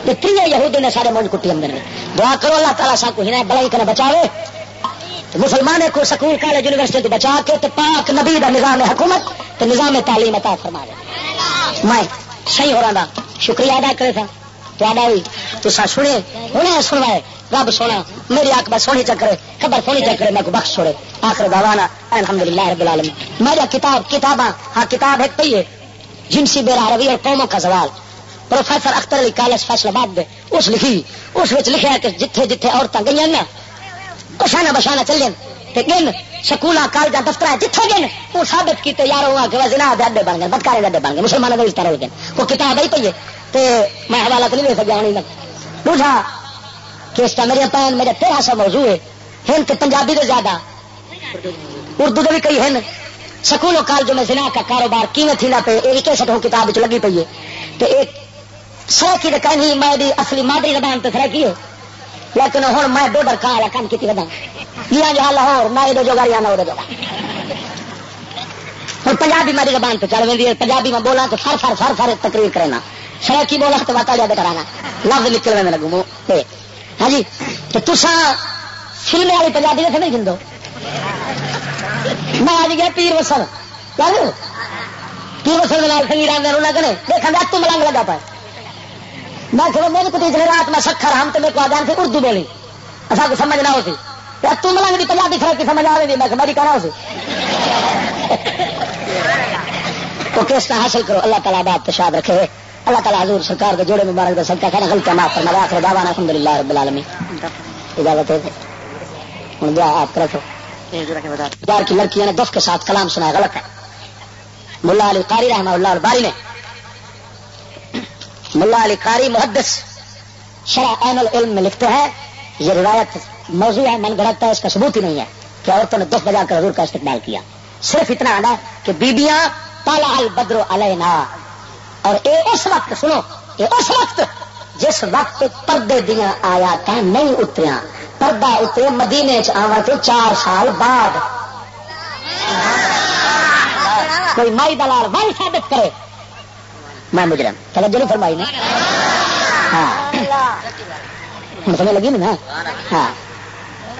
تری یہودی نے سارے منج کٹی اندر۔ دعا کرو اللہ تعالیٰ سا کو ہی بڑائی کرنا بچاوے مسلمان کو سکول، کالج، یونیورسٹی تو بچا کے پاک نبی دا نظام حکومت تو نظام تعلیم عطا فرما دے۔ میں صحیح ہو رہا شکریہ ادا کرے تھا۔ تو بھی تو سنے انہیں سنوائے۔ رب سونا، میری آنکھ بس سونی چکرے خبر سونی چکرے، میں کو بخش چھوڑے آخر دوانا الحمد للہ رب العالمین۔ میرا کتاب، کتاباں ہاں کتاب ایک پہ ہے۔ جنسی بے روی اور قوموں کا سوال professor Akhtar Ali college Faisalabad دے، اس لکھی، اس لکھا کہ جتھے جتھے عورتیں گئی نا بشانا بشانا چلے گن سکول کالج دفتر جتنے گن وہ ثابت کیتے یار ہوا کہ وزنا اڈے بن گئے، بدکارے اڈے بن گئے، مسلمانوں کا رشتہ رول گئے۔ وہ کتاب آئی پی ہے میں حوالہ تو نہیں دے سکیا ہونی بوجھا کہ اس کا میرے پین، میرے تیرہ سو موضوع ہے۔ ہند تو پنجابی تو زیادہ، اردو کے بھی کئی ہیں سکولوں کالجوں میں زنا کا کاروبار کیویں تھی نہ پہ ایک کیسٹ ہو کتاب لگی پی ہے۔ تو ایک سو کی کہیں میں اصلی مادری زبان تو سرکی ہے۔ لیکن ہوں میں دو ڈرکا والا کام کی ودا۔ یہ جہاں لاہور نہ یہ جو گاڑی نہ وہ جو ہوں پنجابی میری زبان تو چل رہی ہے۔ پنجابی میں بولا تو سر سر سر سر تقریر کرنا سڑکی بولا تو واتا جاتے کرانا۔ لفظ نکل میں لگوں۔ ہاں جی تو تسا فلم والی پنجابی دیکھ نہیں گندو؟ میں آج گیا پیر وسل پیر وسل سنگیر آدھے لگنے دیکھا گیا تم ملنگ لگا پائے میں چلو میری کتنی رات میں سکھر ہم تو میرے کو آجان سے اردو بولی۔ اصا کو سمجھ نہ ہو سی تم ملنگ کی پنجابی کھڑا کی سمجھ آ رہی میں میری کہنا ہو تو کس نہ حاصل کرو۔ اللہ تعالیٰ بات تشاد رکھے۔ اللہ تعالیٰ حضور سرکار کے جوڑے مبارک کا سلطہ کھانا غلطہ معاف کرنا آخر دعوانا الحمد للہ رب العالمین۔ اجازت ہے۔ ہوں دعا آپ کرو یار کی لڑکیاں نے دف کے ساتھ کلام سنا غلط ہے۔ ملا علی قاری رحمہ اللہ الباری نے ملا علی قاری محدث شرح عین العلم میں لکھتے ہیں، یہ روایت موضوع ہے، من گڑتا ہے، اس کا ثبوت ہی نہیں ہے کہ عورتوں نے دس بجا کر حضور کا استقبال کیا۔ صرف اتنا آنا کہ بیبیاں تالا البدر علینا۔ اور اے اس وقت، سنو، اے اس وقت جس وقت پردے دیا آیا نہیں اتریا پردہ اترے مدینے آوا تو چار سال بعد۔ کوئی مائی دلال وہی ثابت کرے۔ میں مجرم۔ توجہ نہیں فرمائی نا ہاں۔ سمجھ لگی نا۔ ہاں۔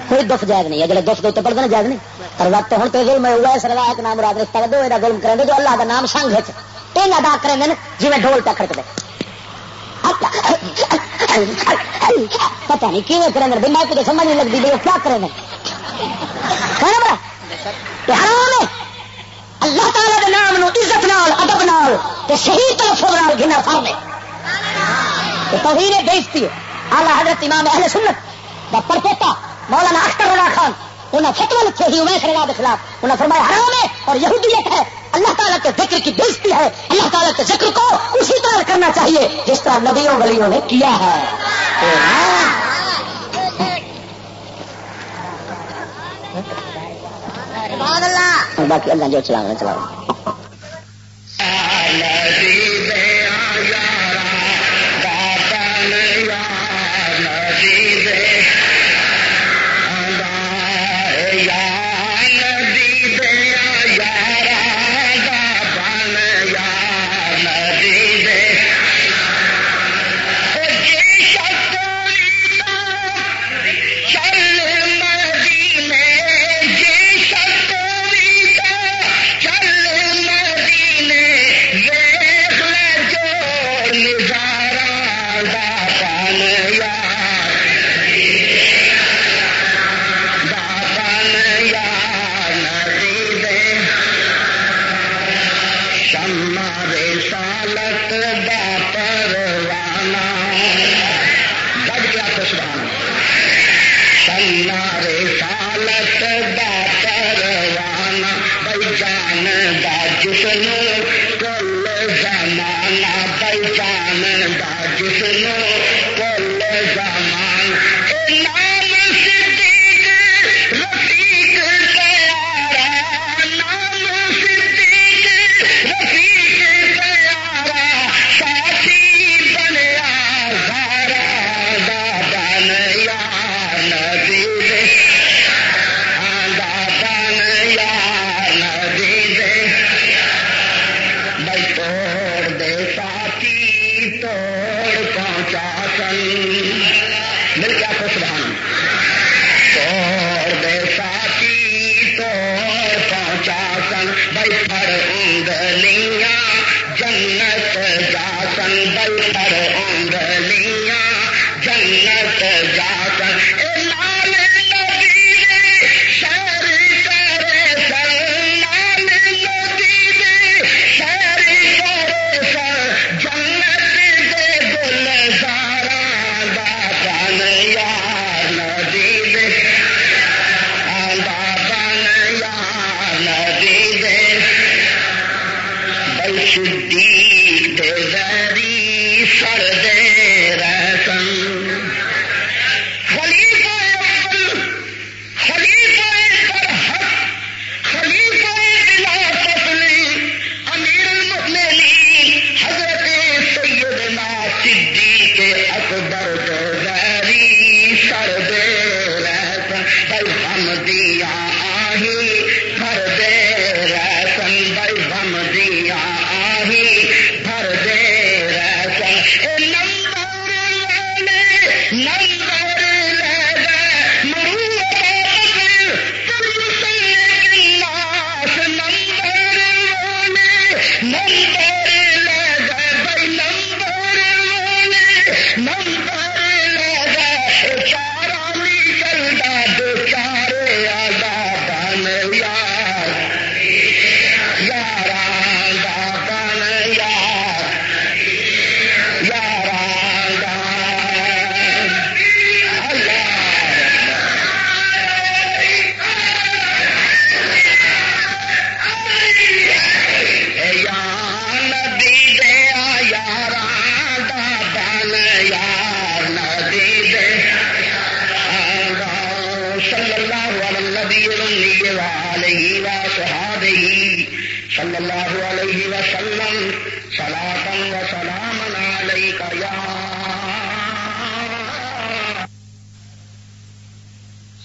کوئی دف جائز نہیں ہے۔ جب دف دے پڑھتے نا جائز نہیں۔ پر وقت ہوں تو ظلم ہوا ہے سر ایک نام رات رشتہ دو یہ ظلم کریں جو اللہ کا نام سنگ ہے۔ ادا کریں جی میں ڈول پہ کھڑکتے پتہ نہیں کیوں کریں میں کچھ سمجھ نہیں لگتی وہ کیا کریں حرام ہے۔ اللہ تعالی کے نام نو عزت نال، ادب نال تے صحیح تلفظ نال گنا فرض ہے۔ توہین بےزتی ہے۔ اعلی حضرت امام اہل سنت دا پرپوتا مولانا اختر اللہ خان انہیں فتوا لکھے ہی عمیر خلا کے خلاف۔ انہیں فرمایا حرام ہے اور یہودیت ہے۔ اللہ تعالیٰ کے ذکر کی بےزتی ہے۔ اللہ تعالیٰ کے ذکر کو اسی طرح کرنا چاہیے جس طرح نبیوں ولیوں نے کیا ہے۔ باقی اللہ جو چلا چلاؤ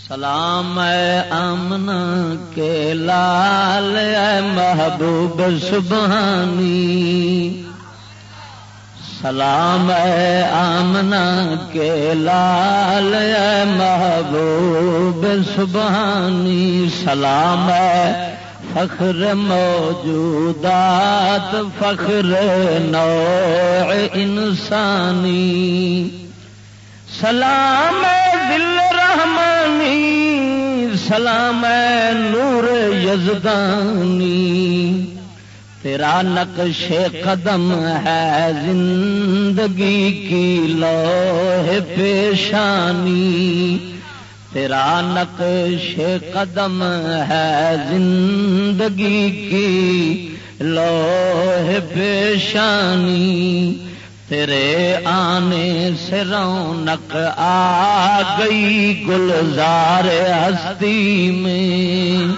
سلام امن کے لال محبوب سبحانی۔ سلام آمنا کے لال محبوب سبحانی۔ سلام فخر موجودات، فخر نوع انسانی۔ سلام دل رحمانی سلام نور یزدانی، تیرا نقش قدم ہے زندگی کی لوہ پیشانی، تیرا نقش قدم ہے زندگی کی لوہ پیشانی تیرے آنے سے رونق آ گئی گلزار ہستی میں۔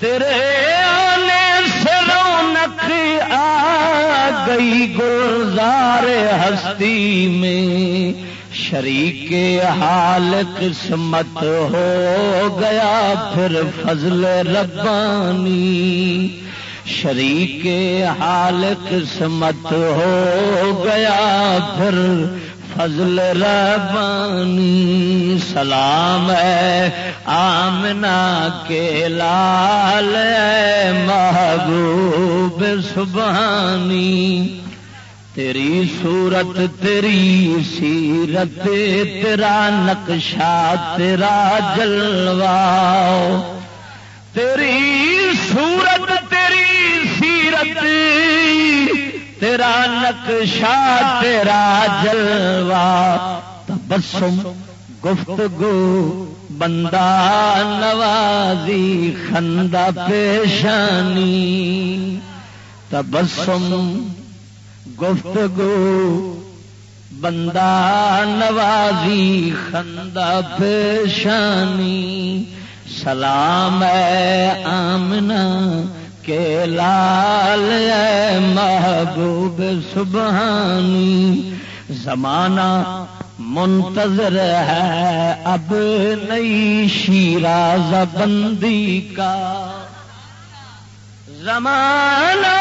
تیرے آنے سے رونق آ گئی گلزار ہستی میں۔ شریک حال قسمت ہو گیا پھر فضل ربانی۔ شریک حال قسمت ہو گیا، پھر فضل ربانی سلام ہے آمنا کے لال محبوب سبحانی۔ تیری صورت، تیری سیرت، تیرا نقشہ، تیرا جلوا تیری صورت تیرا نقشہ تیرا جلوا تبسم، گفتگو، بندہ نوازی، خندہ پیشانی۔ تبسم، گفتگو، بندہ نوازی، خندہ پیشانی۔ سلام ہے آمنا کے لال محبوب سبحانی۔ زمانہ منتظر ہے اب نئی شیراز بندی کا۔ زمانہ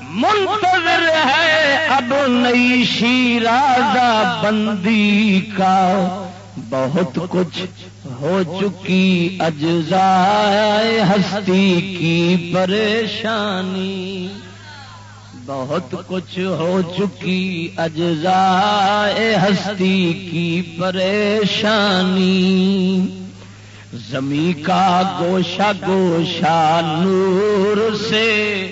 منتظر ہے اب نئی شیراز بندی کا۔ بہت کچھ ہو چکی اجزائے ہستی کی پریشانی۔ بہت کچھ ہو چکی اجزائے ہستی کی پریشانی۔ زمین کا گوشہ گوشہ نور سے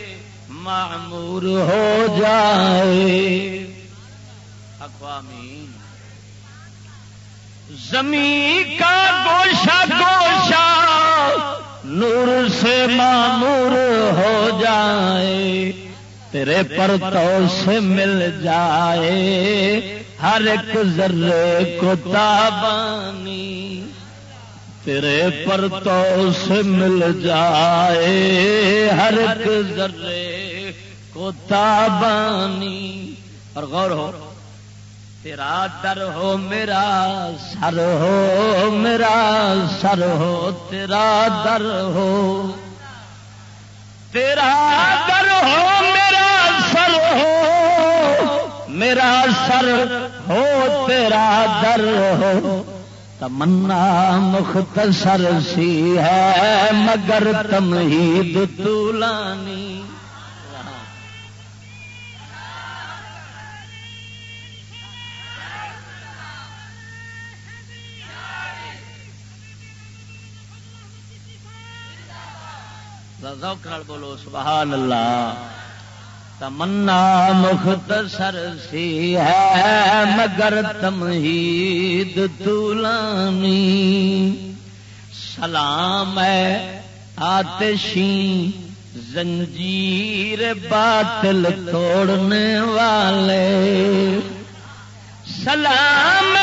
معمور ہو جائے۔ زمین کا گوشہ گوشہ نور سے معمور ہو جائے، تیرے پر تو سے مل جائے، ہر ایک ذرے کو تابانی تیرے پر تو سے مل جائے، ہر ایک ذرے کو تابانی۔ اور غور ہو تیرا در ہو میرا سر ہو، میرا سر ہو، تیرا در ہو۔ تیرا در ہو، میرا سر ہو۔ میرا سر ہو، تیرا در ہو۔ تمنا مختصر سی ہے، مگر تم ہی دلانی بولو، سبحان اللہ۔ تمنا مختصر سی ہے، مگر تمہید طولانی۔ سلام ہے آتشی، زنجیر باطل توڑنے والے۔ سلام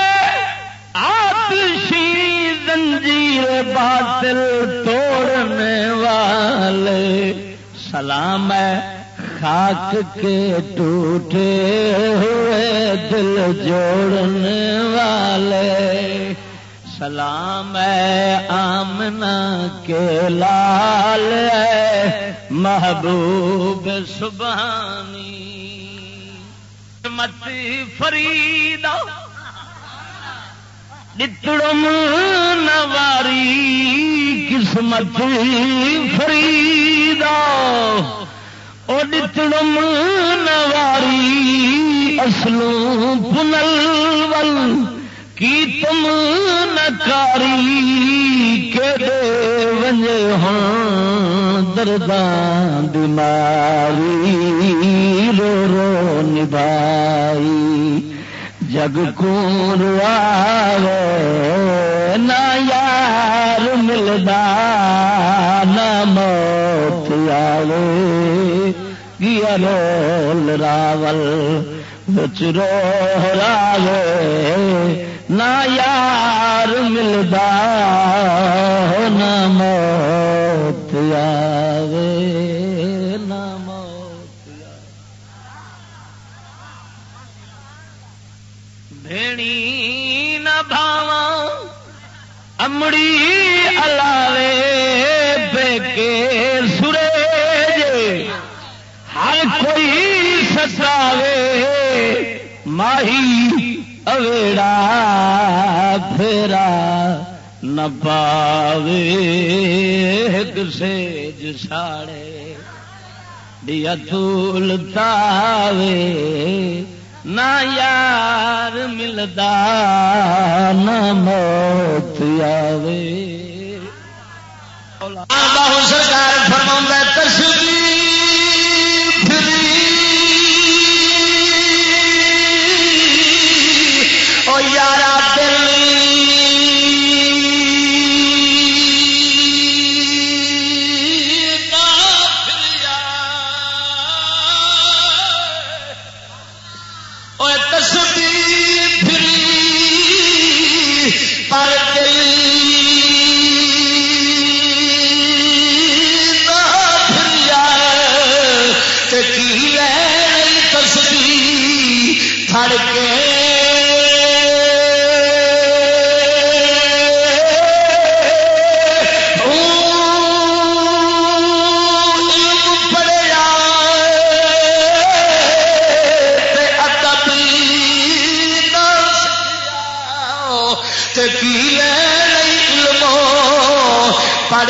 آتشی زنجیر باطل توڑنے والے۔ سلام ہے خاک کے ٹوٹے ہوئے دل جوڑنے والے۔ سلام ہے آمنا کے لال ہے محبوب سبحانی۔ مت فریدا ڈتڑم نواری قسمت فریدا۔ ڈتڑم نواری اصلوں پنل ول، کی تم نکاری کے دے ونجے ہاں دردان بیماری رو رو نبائی جگ کو آوے، نہ یار ملدا، نہ موت آوے۔ گیا رول راول بچ رو راوے، نہ یار ملدا، نہ موت آوے۔ امڑی الاوے بے بیکے سورے ہر کوئی ستاوے، ماہی اویڑا پھیرا نہ پاوے سیج ساڑے۔ دیا تول تاوے نہ یار ملدا نہ موت آوے۔ باہو سرکار فرما ترسو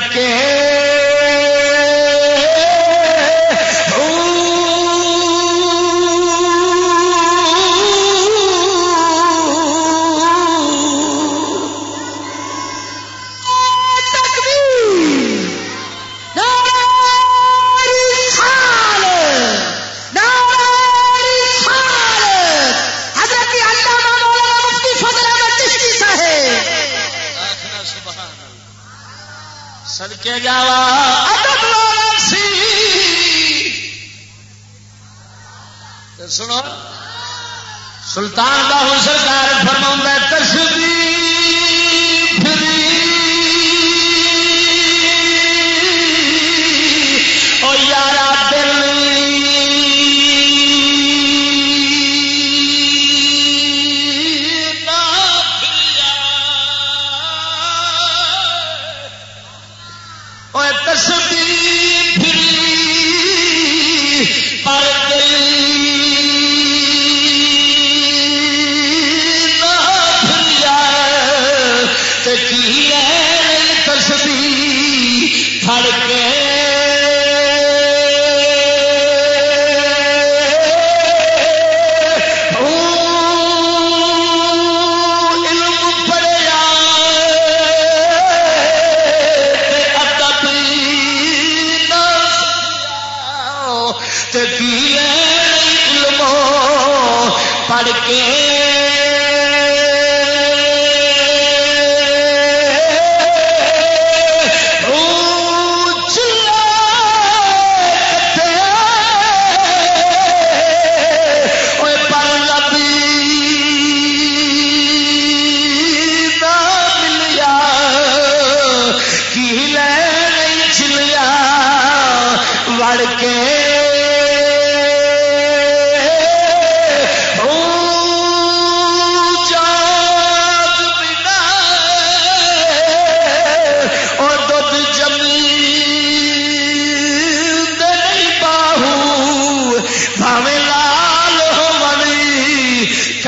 کے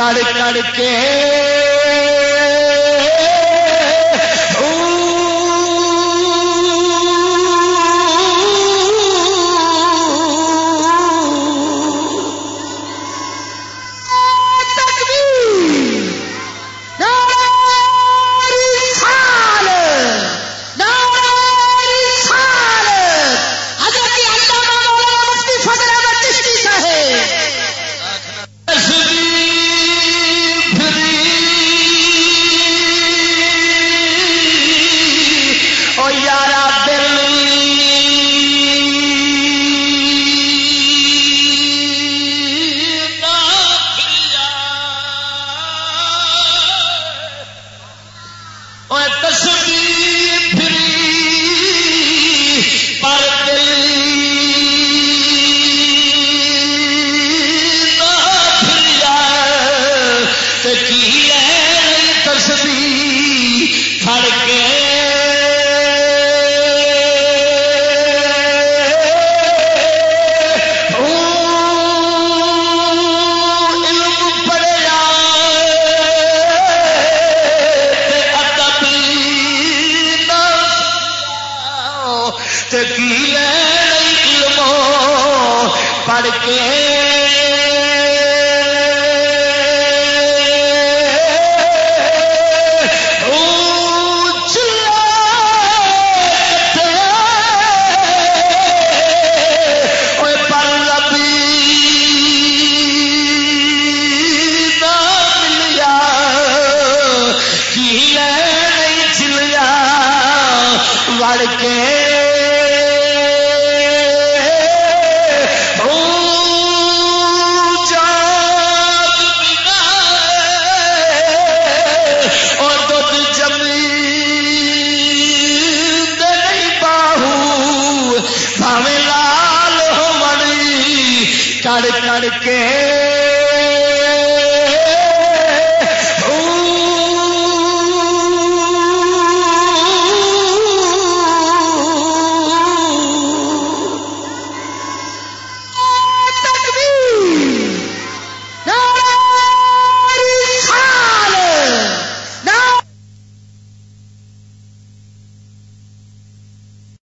چڑ چڑ کے